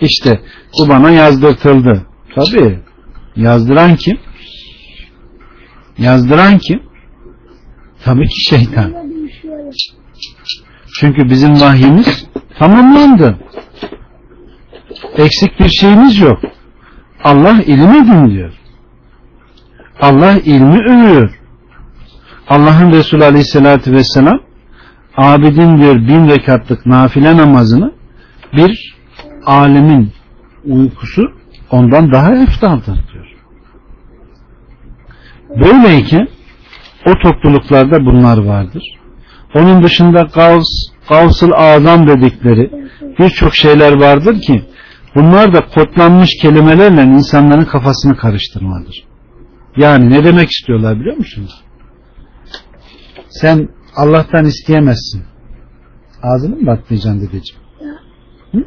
İşte bu bana yazdırtıldı. Tabi yazdıran kim? Yazdıran kim? Tabii ki şeytan. Çünkü bizim vahyimiz tamamlandı. Eksik bir şeyimiz yok. Allah ilim edin diyor. Allah ilmi övüyor. Allah'ın Resulü Aleyhisselatü Vesselam abidin diyor bin rekatlık nafile namazını bir alemin uykusu ondan daha eftaldır diyor. Böyleyken o topluluklarda bunlar vardır. Onun dışında Gavs, Gavsıl Azam dedikleri birçok şeyler vardır ki bunlar da kodlanmış kelimelerle insanların kafasını karıştırmadır. Yani ne demek istiyorlar biliyor musunuz? Sen Allah'tan isteyemezsin. Ağzını mı batlayacaksın dedeciğim? Hı?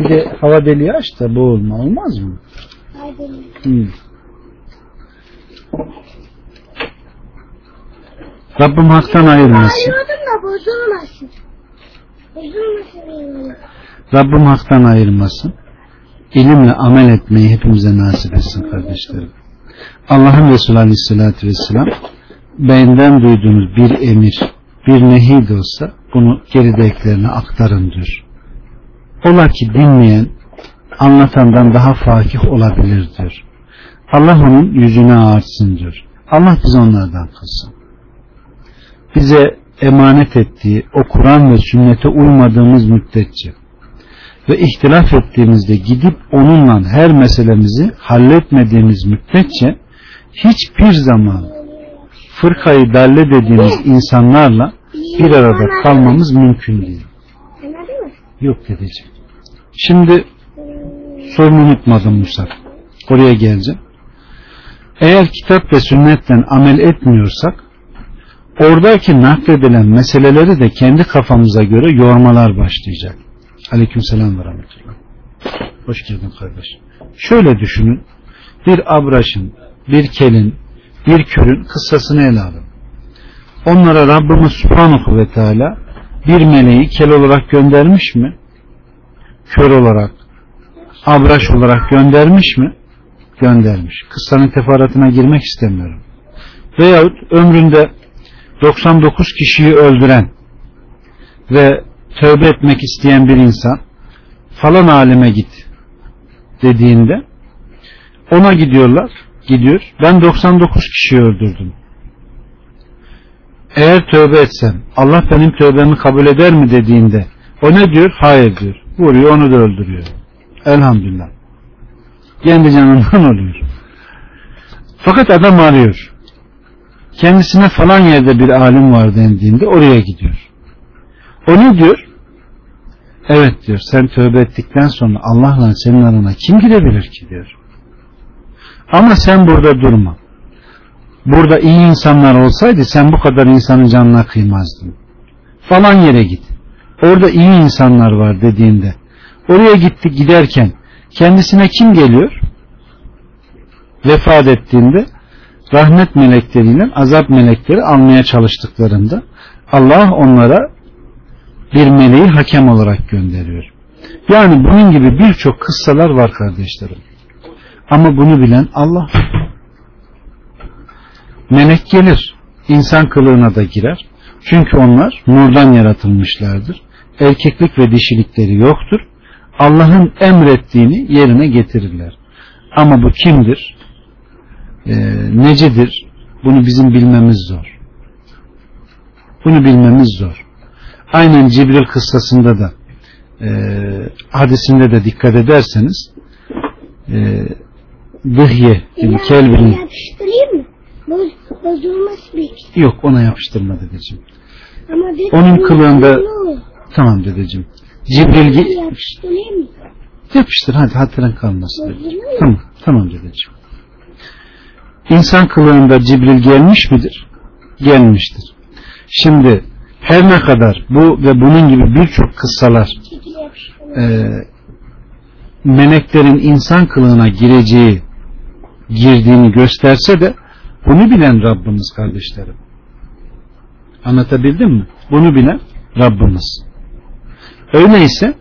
Bir de hava deliği aç da boğulma olmaz mı? Hı. Rabbim haktan ayırmasın. Ayırdım da. Bozulmasın. Rabbim haktan ayırmasın. İlimle amel etmeyi hepimize nasip etsin kardeşlerim. Allah'ın Resulü Aleyhisselatü Vesselam benden duyduğunuz bir emir, bir nehi de olsa bunu geridekilerine aktarın diyor. Ola ki dinleyen anlatandan daha fakih olabilir diyor. Allah onun yüzüne ağartsın diyor. Allah bizi onlardan kılsın. Bize emanet ettiği o Kur'an ve sünnete uymadığımız müddetçe ve ihtilaf ettiğimizde gidip onunla her meselemizi halletmediğimiz müddetçe hiçbir zaman fırkayı dalle dediğimiz insanlarla bir arada kalmamız mümkün değil. Yok dedeciğim. Şimdi sorunu unutmadım Musa. Oraya geleceğim. Eğer kitap ve sünnetten amel etmiyorsak oradaki nakledilen meseleleri de kendi kafamıza göre yormalar başlayacak. Aleyküm selam ve rahmetullah. Hoş geldin kardeş. Şöyle düşünün. Bir abraşın, bir kelin, bir körün kıssasını ele alın. Onlara Rabbimiz Subhanahu ve Teala bir meleği kel olarak göndermiş mi? Kör olarak, abraş olarak göndermiş mi? Göndermiş. Kıssanın teferruatına girmek istemiyorum. Veyahut ömründe 99 kişiyi öldüren ve tövbe etmek isteyen bir insan falan aleme git dediğinde ona gidiyorlar gidiyor. Ben 99 kişiyi öldürdüm. Eğer tövbe etsem Allah benim tövbemi kabul eder mi dediğinde o ne diyor? Hayır diyor. Vuruyor onu da öldürüyor. Elhamdülillah. Kendi canından oluyor fakat adam arıyor. Kendisine falan yerde bir alim var dendiğinde oraya gidiyor. O ne diyor? Evet diyor sen tövbe ettikten sonra Allah'la senin arana kim girebilir ki diyor. Ama sen burada durma. Burada iyi insanlar olsaydı sen bu kadar insanın canına kıymazdın. Falan yere git. Orada iyi insanlar var dediğinde oraya gitti giderken kendisine kim geliyor? Vefat ettiğinde rahmet melekleriyle azap melekleri almaya çalıştıklarında Allah onlara bir meleği hakem olarak gönderiyor. Yani bunun gibi birçok kıssalar var kardeşlerim. Ama bunu bilen Allah. Melek gelir. insan kılığına da girer. Çünkü onlar nurdan yaratılmışlardır. Erkeklik ve dişilikleri yoktur. Allah'ın emrettiğini yerine getirirler. Ama bu kimdir? Ee, necedir? Bunu bizim bilmemiz zor. Bunu bilmemiz zor. Aynen Cibril kıssasında da e, hadisinde de dikkat ederseniz e, Dıhye gibi kelbinin Yapıştırayım mı? Boz, bozulmaz bir. yok ona yapıştırma dedeciğim. Ama bir Onun kılığında-? Tamam dedeciğim. Cibril gi- Yapıştırayım mı? yapıştır hadi hatıran kalmasın. Tamam tamam dedeciğim. İnsan kılığında Cibril gelmiş midir? Gelmiştir. Şimdi her ne kadar bu ve bunun gibi birçok kıssalar e, meleklerin insan kılığına gireceği girdiğini gösterse de bunu bilen Rabbimiz kardeşlerim. Anlatabildim mi? Bunu bilen Rabbimiz. Öyleyse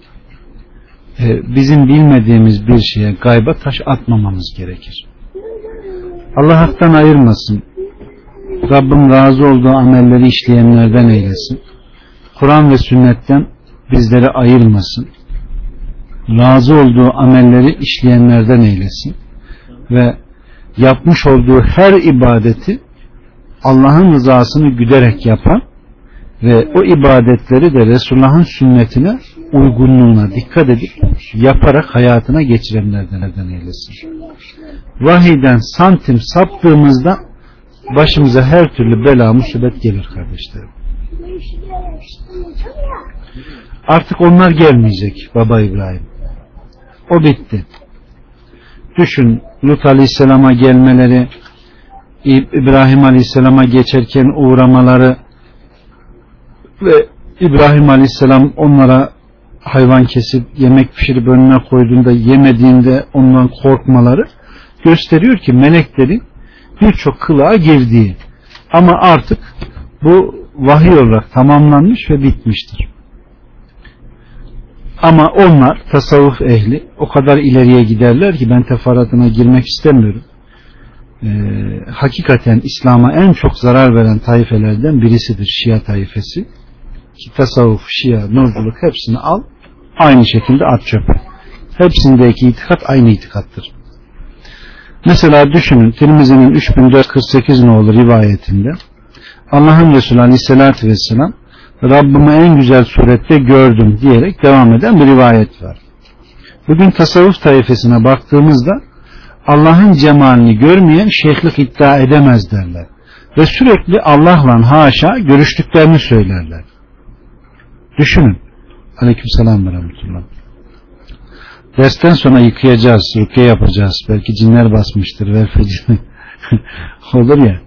e, bizim bilmediğimiz bir şeye gayba taş atmamamız gerekir. Allah haktan ayırmasın. Rabbim razı olduğu amelleri işleyenlerden eylesin. Kur'an ve sünnetten bizleri ayırmasın razı olduğu amelleri işleyenlerden eylesin ve yapmış olduğu her ibadeti Allah'ın rızasını güderek yapan ve o ibadetleri de Resulullah'ın sünnetine uygunluğuna dikkat edip yaparak hayatına geçirenlerden eylesin. Vahiyden santim saptığımızda başımıza her türlü bela musibet gelir kardeşlerim. Artık onlar gelmeyecek baba İbrahim. O bitti. Düşün Lut Aleyhisselam'a gelmeleri, İbrahim Aleyhisselam'a geçerken uğramaları ve İbrahim Aleyhisselam onlara hayvan kesip yemek pişirip önüne koyduğunda yemediğinde ondan korkmaları gösteriyor ki meleklerin birçok kılığa girdiği ama artık bu vahiy olarak tamamlanmış ve bitmiştir. Ama onlar tasavvuf ehli o kadar ileriye giderler ki ben teferruatına girmek istemiyorum. Ee, hakikaten İslam'a en çok zarar veren taifelerden birisidir Şia taifesi. Ki tasavvuf, Şia, Nurculuk hepsini al aynı şekilde at çöpe. Hepsindeki itikat aynı itikattır. Mesela düşünün Tirmizi'nin 3448 nolu rivayetinde Allah'ın Resulü Aleyhisselatü Vesselam Rabbimi en güzel surette gördüm diyerek devam eden bir rivayet var. Bugün tasavvuf tayfesine baktığımızda Allah'ın cemalini görmeyen şeyhlik iddia edemez derler. Ve sürekli Allah'la haşa görüştüklerini söylerler. Düşünün. Aleyküm selam ve rahmetullah. Dersten sonra yıkayacağız, rukiye yapacağız. Belki cinler basmıştır. Velfecini. Olur ya.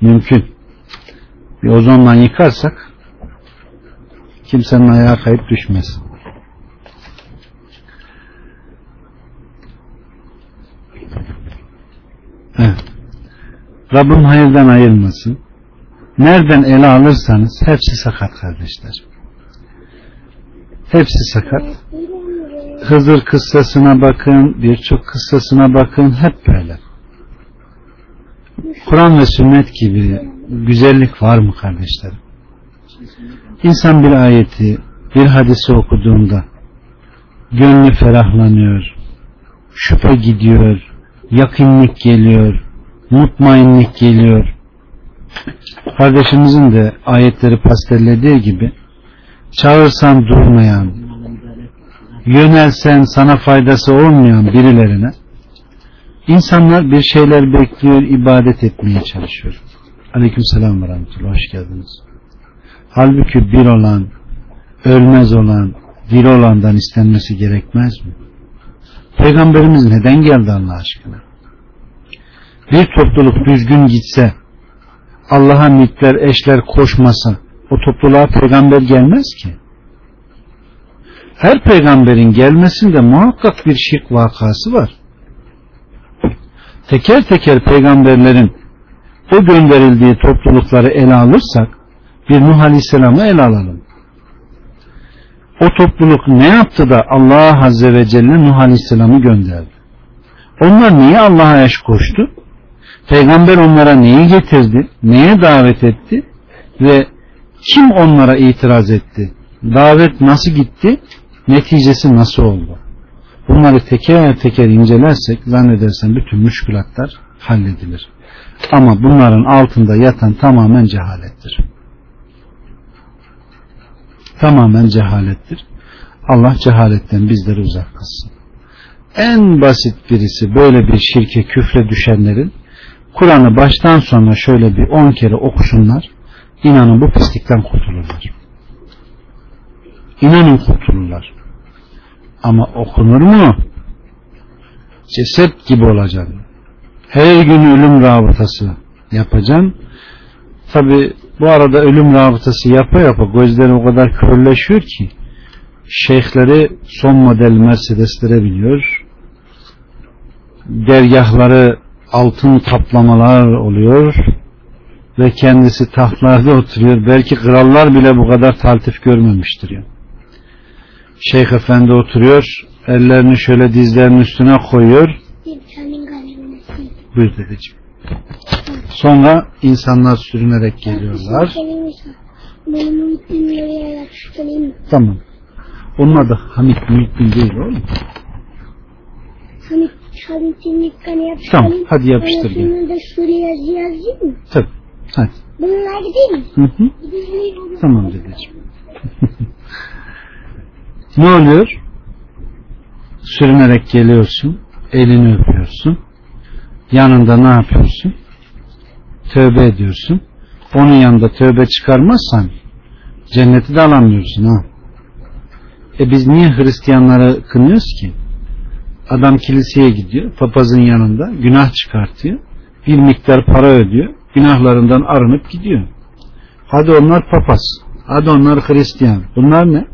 Mümkün. Bir ozonla yıkarsak kimsenin ayağı kayıp düşmez. Evet. Rabbim hayırdan ayırmasın. Nereden ele alırsanız hepsi sakat kardeşler. Hepsi sakat. Hızır kıssasına bakın, birçok kıssasına bakın, hep böyle. Kur'an ve sünnet gibi güzellik var mı kardeşlerim? İnsan bir ayeti, bir hadisi okuduğunda gönlü ferahlanıyor, şüphe gidiyor, yakınlık geliyor, mutmainlik geliyor. Kardeşimizin de ayetleri pastellediği gibi çağırsan durmayan, yönelsen sana faydası olmayan birilerine insanlar bir şeyler bekliyor, ibadet etmeye çalışıyor. Aleyküm selam ve rahmetullah. Hoş geldiniz. Halbuki bir olan, ölmez olan, diri olandan istenmesi gerekmez mi? Peygamberimiz neden geldi Allah aşkına? Bir topluluk düzgün gitse, Allah'a mitler, eşler koşmasa, o topluluğa peygamber gelmez ki. Her peygamberin gelmesinde muhakkak bir şirk vakası var. Teker teker peygamberlerin o gönderildiği toplulukları ele alırsak, bir Nuh Aleyhisselam'ı ele alalım. O topluluk ne yaptı da Allah Azze ve Celle Nuh Aleyhisselam'ı gönderdi? Onlar niye Allah'a eş koştu? Peygamber onlara neyi getirdi? Neye davet etti? Ve kim onlara itiraz etti? Davet nasıl gitti? Neticesi nasıl oldu? Bunları teker teker incelersek zannedersem bütün müşkülatlar halledilir. Ama bunların altında yatan tamamen cehalettir tamamen cehalettir. Allah cehaletten bizleri uzak kılsın. En basit birisi böyle bir şirke küfre düşenlerin Kur'an'ı baştan sona şöyle bir on kere okusunlar. İnanın bu pislikten kurtulurlar. İnanın kurtulurlar. Ama okunur mu? Ceset gibi olacaksın. Her gün ölüm rabıtası yapacaksın. Tabi bu arada ölüm rabıtası yapa yapa gözleri o kadar körleşiyor ki şeyhleri son model Mercedeslere biniyor. Dergahları altın kaplamalar oluyor ve kendisi tahtlarda oturuyor. Belki krallar bile bu kadar taltif görmemiştir. Yani. Şeyh efendi oturuyor, ellerini şöyle dizlerinin üstüne koyuyor. Buyur dedeciğim. Sonra insanlar sürünerek geliyorlar. Tamam. Onun adı Hamit Muhittin değil oğlum. Yapıştırayım. Tamam hadi yapıştır sonra da şuraya yazayım mı? Tabii. Hadi. Bununla gideyim mi? Hı hı. Tamam dedeciğim. ne oluyor? Sürünerek geliyorsun. Elini öpüyorsun. Yanında ne yapıyorsun? Tövbe ediyorsun. Onun yanında tövbe çıkarmazsan cenneti de alamıyorsun ha. E biz niye Hristiyanları kınıyoruz ki? Adam kiliseye gidiyor, papazın yanında günah çıkartıyor. Bir miktar para ödüyor, günahlarından arınıp gidiyor. Hadi onlar papaz, hadi onlar Hristiyan. Bunlar ne?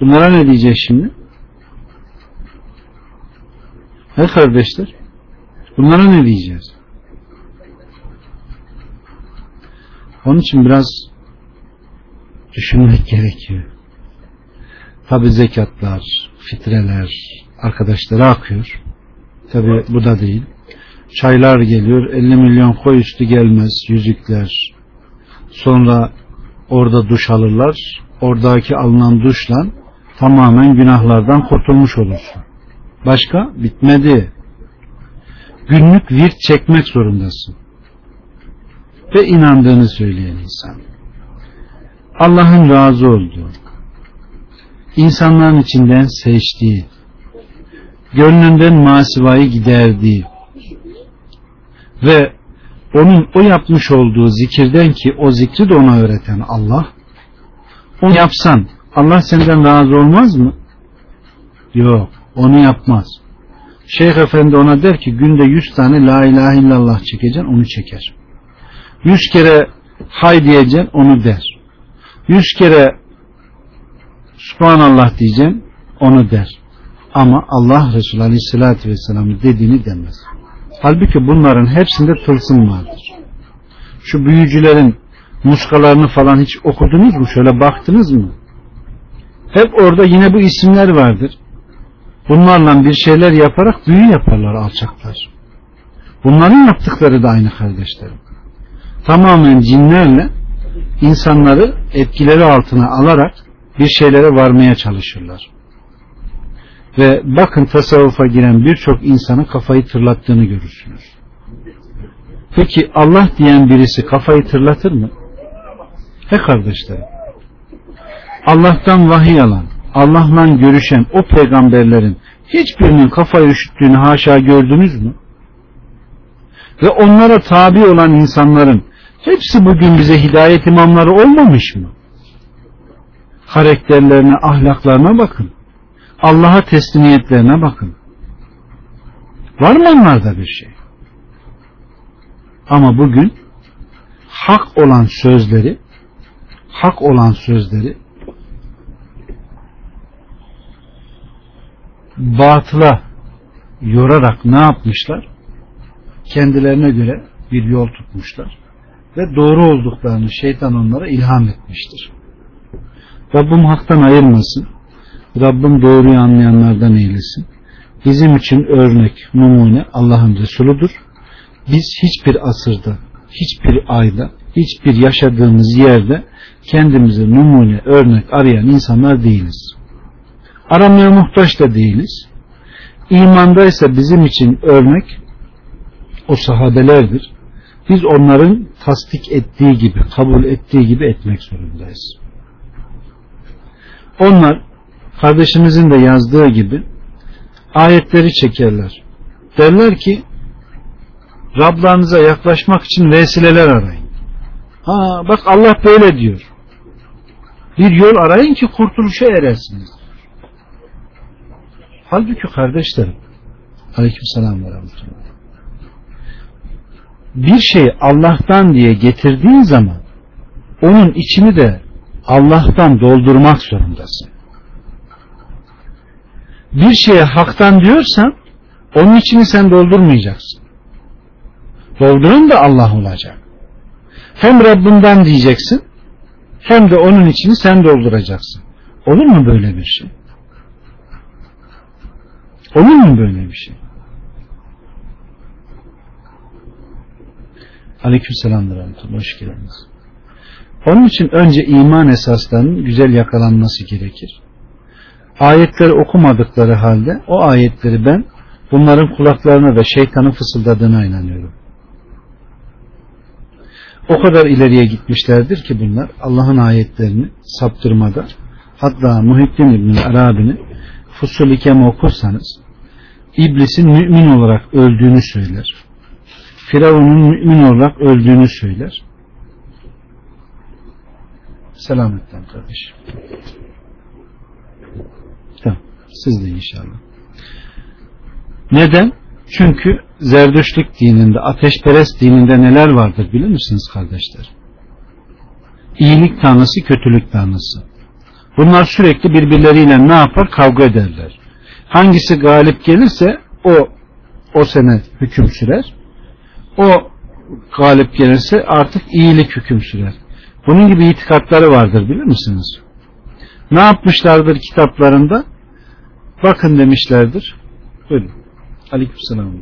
Bunlara ne diyeceğiz şimdi? He kardeşler? Bunlara ne diyeceğiz? Onun için biraz düşünmek gerekiyor. Tabi zekatlar, fitreler arkadaşlara akıyor. Tabi bu da değil. Çaylar geliyor. 50 milyon koy üstü gelmez. Yüzükler. Sonra orada duş alırlar. Oradaki alınan duşla tamamen günahlardan kurtulmuş olursun. Başka? Bitmedi. Günlük virt çekmek zorundasın. Ve inandığını söyleyen insan. Allah'ın razı olduğu, insanların içinden seçtiği, gönlünden masivayı giderdiği ve onun o yapmış olduğu zikirden ki o zikri de ona öğreten Allah, onu yapsan Allah senden razı olmaz mı? Yok, onu yapmaz. Şeyh Efendi ona der ki günde yüz tane la ilahe illallah çekeceksin onu çeker. Yüz kere hay diyeceksin onu der. Yüz kere Subhanallah diyeceksin onu der. Ama Allah Resulü Aleyhisselatü Vesselam'ın dediğini demez. Halbuki bunların hepsinde tılsım vardır. Şu büyücülerin muskalarını falan hiç okudunuz mu? Şöyle baktınız mı? Hep orada yine bu isimler vardır. Bunlarla bir şeyler yaparak büyü yaparlar alçaklar. Bunların yaptıkları da aynı kardeşlerim. Tamamen cinlerle insanları etkileri altına alarak bir şeylere varmaya çalışırlar. Ve bakın tasavvufa giren birçok insanın kafayı tırlattığını görürsünüz. Peki Allah diyen birisi kafayı tırlatır mı? He kardeşlerim. Allah'tan vahiy alan, Allah'la görüşen o peygamberlerin hiçbirinin kafayı üşüttüğünü haşa gördünüz mü? Ve onlara tabi olan insanların hepsi bugün bize hidayet imamları olmamış mı? Karakterlerine, ahlaklarına bakın. Allah'a teslimiyetlerine bakın. Var mı onlarda bir şey? Ama bugün hak olan sözleri hak olan sözleri batıla yorarak ne yapmışlar? Kendilerine göre bir yol tutmuşlar. Ve doğru olduklarını şeytan onlara ilham etmiştir. Rabbim haktan ayırmasın. Rabbim doğruyu anlayanlardan eylesin. Bizim için örnek, numune Allah'ın Resuludur. Biz hiçbir asırda, hiçbir ayda, hiçbir yaşadığımız yerde kendimize numune, örnek arayan insanlar değiliz. Aramaya muhtaç da değiliz. İmanda ise bizim için örnek o sahabelerdir. Biz onların tasdik ettiği gibi, kabul ettiği gibi etmek zorundayız. Onlar kardeşimizin de yazdığı gibi ayetleri çekerler. Derler ki Rablarınıza yaklaşmak için vesileler arayın. Ha bak Allah böyle diyor. Bir yol arayın ki kurtuluşa eresiniz. Halbuki kardeşlerim Aleyküm selam ve rahmetullah. Bir şeyi Allah'tan diye getirdiğin zaman onun içini de Allah'tan doldurmak zorundasın. Bir şeye haktan diyorsan onun içini sen doldurmayacaksın. Dolduran da Allah olacak. Hem Rabbinden diyeceksin hem de onun içini sen dolduracaksın. Olur mu böyle bir şey? Olur mu böyle bir şey? Aleyküm selam Hoş geldiniz. Onun için önce iman esaslarının güzel yakalanması gerekir. Ayetleri okumadıkları halde o ayetleri ben bunların kulaklarına da şeytanın fısıldadığına inanıyorum. O kadar ileriye gitmişlerdir ki bunlar Allah'ın ayetlerini saptırmada hatta Muhittin İbn Arabi'nin Fusul İkem okursanız İblisin mümin olarak öldüğünü söyler. Firavun'un mümin olarak öldüğünü söyler. Selametten kardeşim. Tamam. Siz de inşallah. Neden? Çünkü Zerdüşlük dininde, ateşperest dininde neler vardır bilir misiniz kardeşler? İyilik tanrısı, kötülük tanrısı. Bunlar sürekli birbirleriyle ne yapar? Kavga ederler. Hangisi galip gelirse o o sene hüküm sürer. O galip gelirse artık iyilik hüküm sürer. Bunun gibi itikatları vardır bilir misiniz? Ne yapmışlardır kitaplarında? Bakın demişlerdir. Buyurun. Aleykümselam.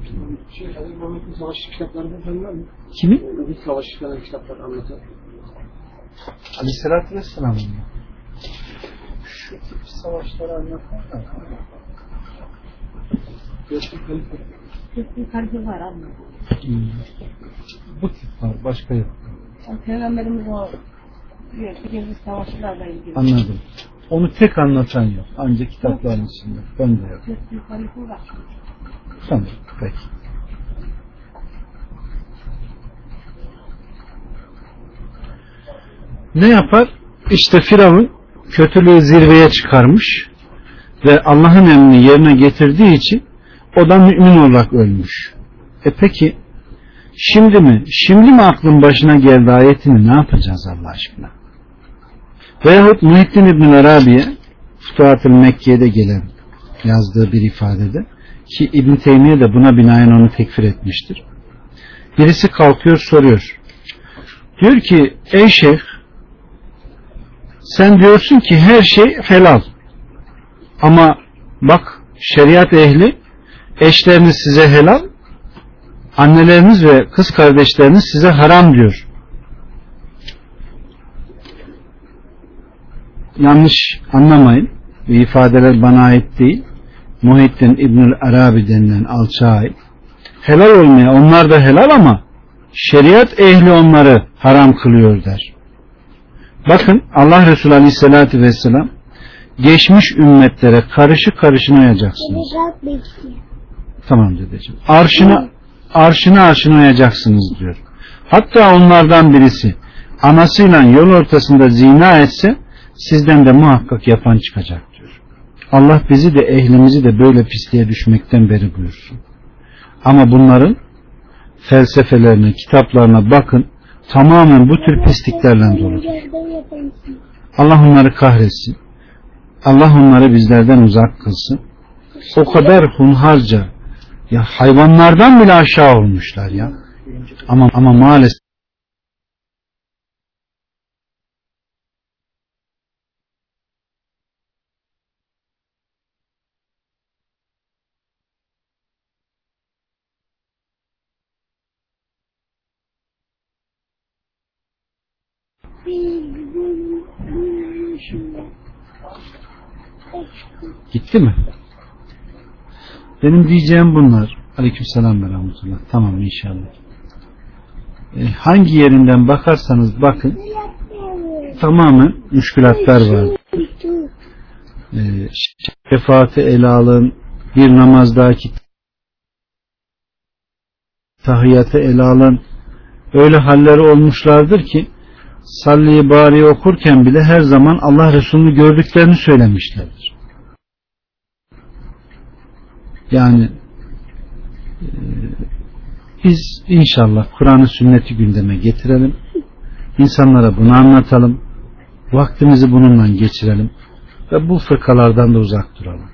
Şey, Hazreti Muhammed'in savaş kitaplarında falan var mı? Kimin? Bir savaş falan kitaplar anlatan. Aleyhisselatü Vesselam'ın mı? Şu tip savaşları anlatan Göçtük kalife. Bir kalbi var anne. Bu tip var. Başka yok. Peygamberimiz o diyor, birinci savaşlarla ilgili. Anladım. Onu tek anlatan yok. Ancak kitapların içinde. Ben de yok. Büyük halife var. Tamam. Peki. Ne yapar? İşte Firavun kötülüğü zirveye çıkarmış ve Allah'ın emrini yerine getirdiği için o da mümin olarak ölmüş. E peki şimdi mi? Şimdi mi aklın başına geldi ayetini ne yapacağız Allah aşkına? Veyahut Muhittin İbn Arabi'ye Futuhat-ı Mekke'de gelen yazdığı bir ifadede ki İbn Teymiye de buna binaen onu tekfir etmiştir. Birisi kalkıyor soruyor. Diyor ki ey şeyh sen diyorsun ki her şey helal. Ama bak şeriat ehli eşleriniz size helal, anneleriniz ve kız kardeşleriniz size haram diyor. Yanlış anlamayın. Bu ifadeler bana ait değil. Muhittin İbnül Arabi denilen alçağa ait. Helal olmaya onlar da helal ama şeriat ehli onları haram kılıyor der. Bakın Allah Resulü Aleyhisselatü Vesselam geçmiş ümmetlere karışı karışına uyacaksınız. Rahat bekliyor. Tamam dedeciğim. Arşına arşına uyacaksınız diyor. Hatta onlardan birisi anasıyla yol ortasında zina etse sizden de muhakkak yapan çıkacak diyor. Allah bizi de ehlimizi de böyle pisliğe düşmekten beri buyursun. Ama bunların felsefelerine, kitaplarına bakın tamamen bu tür pisliklerle dolu. Yerden yaparsın. Allah onları kahretsin. Allah onları bizlerden uzak kılsın. O kadar hunharca ya hayvanlardan bile aşağı olmuşlar ya. Ama ama maalesef gitti mi? Benim diyeceğim bunlar. Aleykümselam ve rahmetullah. Tamam inşallah. E, hangi yerinden bakarsanız bakın tamamen müşkülatlar var. E, şefaati ele alın, bir namazdaki tahiyyatı ele alın. Öyle halleri olmuşlardır ki salli bari okurken bile her zaman Allah Resulü'nü gördüklerini söylemişlerdir. Yani e, biz inşallah Kur'an'ı sünneti gündeme getirelim. İnsanlara bunu anlatalım. Vaktimizi bununla geçirelim. Ve bu fırkalardan da uzak duralım.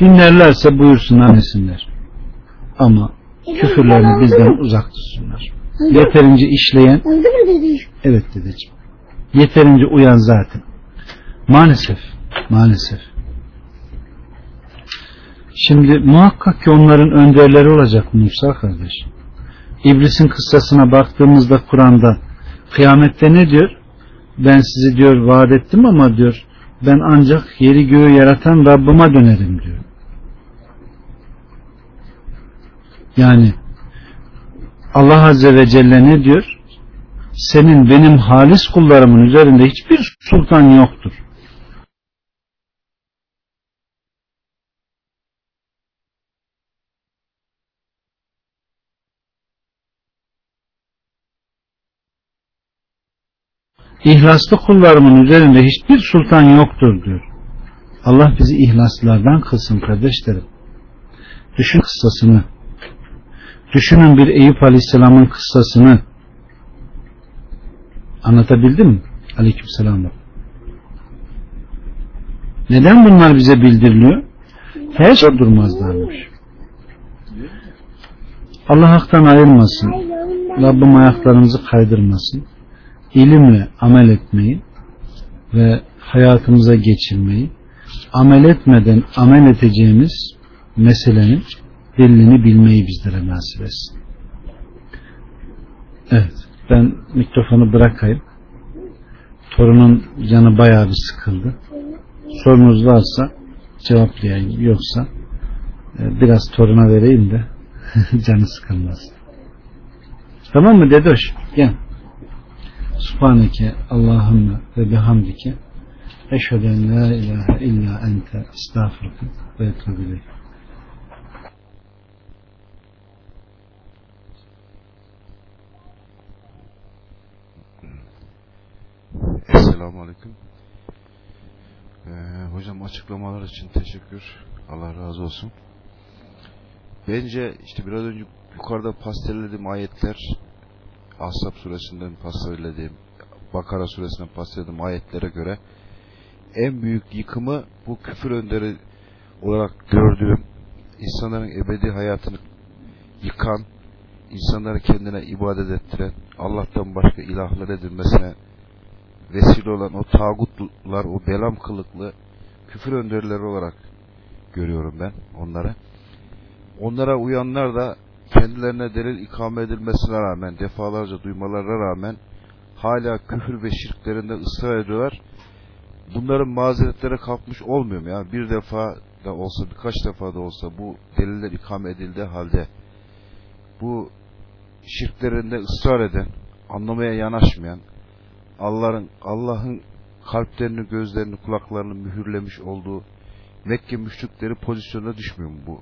Dinlerlerse buyursunlar desinler. Ama küfürlerini bizden uzak tutsunlar. Yeterince işleyen? Evet dedeciğim. Yeterince uyan zaten. Maalesef. Maalesef. Şimdi muhakkak ki onların önderleri olacak Musa kardeş. İblisin kıssasına baktığımızda Kur'an'da kıyamette ne diyor? Ben sizi diyor vaat ettim ama diyor ben ancak yeri göğü yaratan Rabbıma dönerim diyor. Yani Allah Azze ve Celle ne diyor? Senin benim halis kullarımın üzerinde hiçbir sultan yoktur. İhlaslı kullarımın üzerinde hiçbir sultan yoktur diyor. Allah bizi ihlaslılardan kılsın kardeşlerim. Düşün kıssasını. Düşünün bir Eyüp Aleyhisselam'ın kıssasını. Anlatabildim mi? Aleykümselam. Neden bunlar bize bildiriliyor? Her şey durmazlarmış. Allah haktan ayırmasın. Rabbim ayaklarımızı kaydırmasın. İlimle amel etmeyi ve hayatımıza geçirmeyi amel etmeden amel edeceğimiz meselenin delilini bilmeyi bizlere nasip etsin. Evet. Ben mikrofonu bırakayım. Torunun canı bayağı bir sıkıldı. Sorunuz varsa cevaplayayım. Yoksa e, biraz toruna vereyim de canı sıkılmaz. Tamam mı dedoş? Gel. Subhaneke Allahümme ve bihamdike eşhedü en la ilahe illa ente estağfurullah ve etûbü ileyk. Esselamu Aleyküm. Ee, hocam açıklamalar için teşekkür. Allah razı olsun. Bence işte biraz önce yukarıda pastellediğim ayetler Ashab suresinden pastellediğim Bakara suresinden pastellediğim ayetlere göre en büyük yıkımı bu küfür önderi olarak gördüğüm insanların ebedi hayatını yıkan insanları kendine ibadet ettiren Allah'tan başka ilahlar edilmesine vesile olan o tağutlar, o belam kılıklı küfür önderleri olarak görüyorum ben onları. Onlara uyanlar da kendilerine delil ikame edilmesine rağmen, defalarca duymalarına rağmen hala küfür ve şirklerinde ısrar ediyorlar. Bunların mazeretlere kalkmış olmuyor mu ya? Bir defa da olsa, birkaç defa da olsa bu deliller ikame edildiği halde bu şirklerinde ısrar eden, anlamaya yanaşmayan, Allah'ın Allah'ın kalplerini, gözlerini, kulaklarını mühürlemiş olduğu Mekke müşrikleri pozisyonuna düşmüyor mu bu?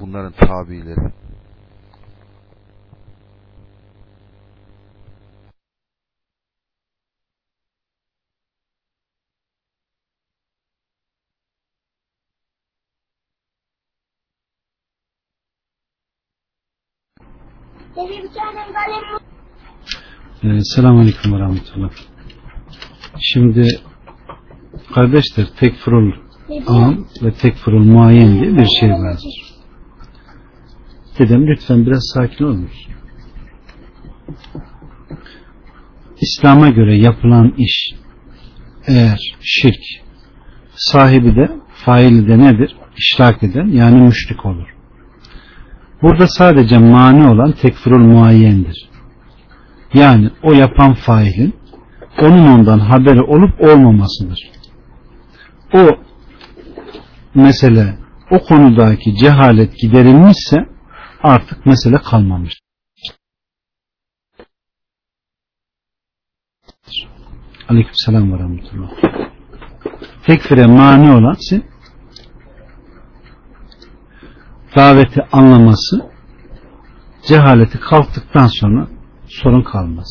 Bunların tabileri. Ee, Selamun Aleyküm ve Rahmetullah. Şimdi kardeşler tekfurul am ve tekfurul muayyen diye bir şey vardır. Dedem lütfen biraz sakin olur musun? İslam'a göre yapılan iş eğer şirk sahibi de faili de nedir? İşrak eden yani müşrik olur. Burada sadece mani olan tekfurul muayyendir. Yani o yapan failin onun ondan haberi olup olmamasıdır. O mesele o konudaki cehalet giderilmişse artık mesele kalmamış. Aleykümselam ve rahmetullah. Tekfire mani olan ise daveti anlaması cehaleti kalktıktan sonra sorun kalmaz.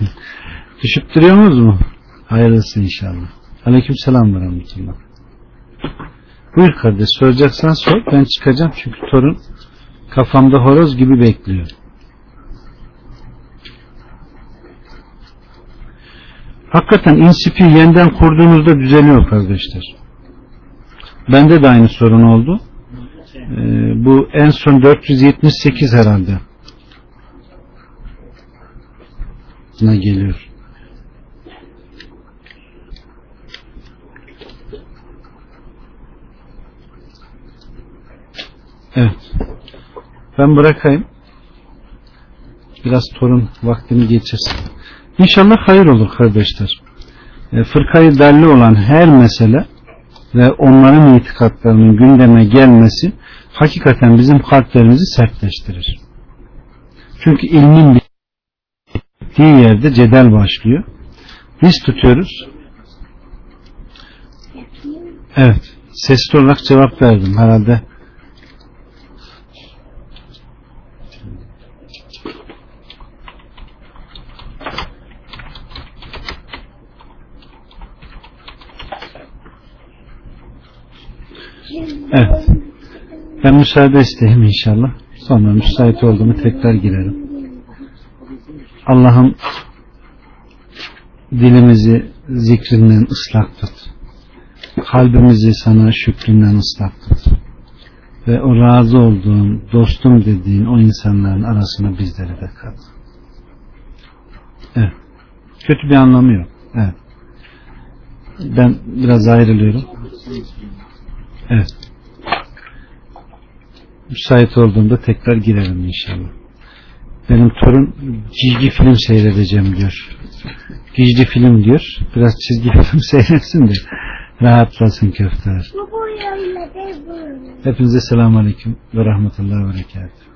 Düşüp duruyorsunuz mu? Hayırlısı inşallah. Aleyküm selam ve rahmetullah. Buyur kardeş soracaksan sor ben çıkacağım çünkü torun kafamda horoz gibi bekliyor. Hakikaten insipi yeniden kurduğunuzda düzeliyor kardeşler. Bende de aynı sorun oldu. Ee, bu en son 478 herhalde. Ne geliyor? Evet. Ben bırakayım. Biraz torun vaktini geçirsin. İnşallah hayır olur kardeşler. E, fırkayı dalli olan her mesele ve onların itikatlarının gündeme gelmesi hakikaten bizim kalplerimizi sertleştirir. Çünkü ilmin bittiği yerde cedel başlıyor. Biz tutuyoruz. Evet. Sesli olarak cevap verdim herhalde. Evet. Ben müsaade isteyeyim inşallah. Sonra müsait olduğumu tekrar girerim. Allah'ım dilimizi zikrinden ıslak tut. Kalbimizi sana şükründen ıslak tut. Ve o razı olduğun, dostum dediğin o insanların arasına bizleri de kat. Evet. Kötü bir anlamı yok. Evet. Ben biraz ayrılıyorum. Evet. Müsait olduğumda tekrar girerim inşallah. Benim torun çizgi film seyredeceğim diyor. Gizli film diyor. Biraz çizgi film seyretsin de rahatlasın köfteler. Hepinize selamun aleyküm ve rahmetullahi ve berekatuhu.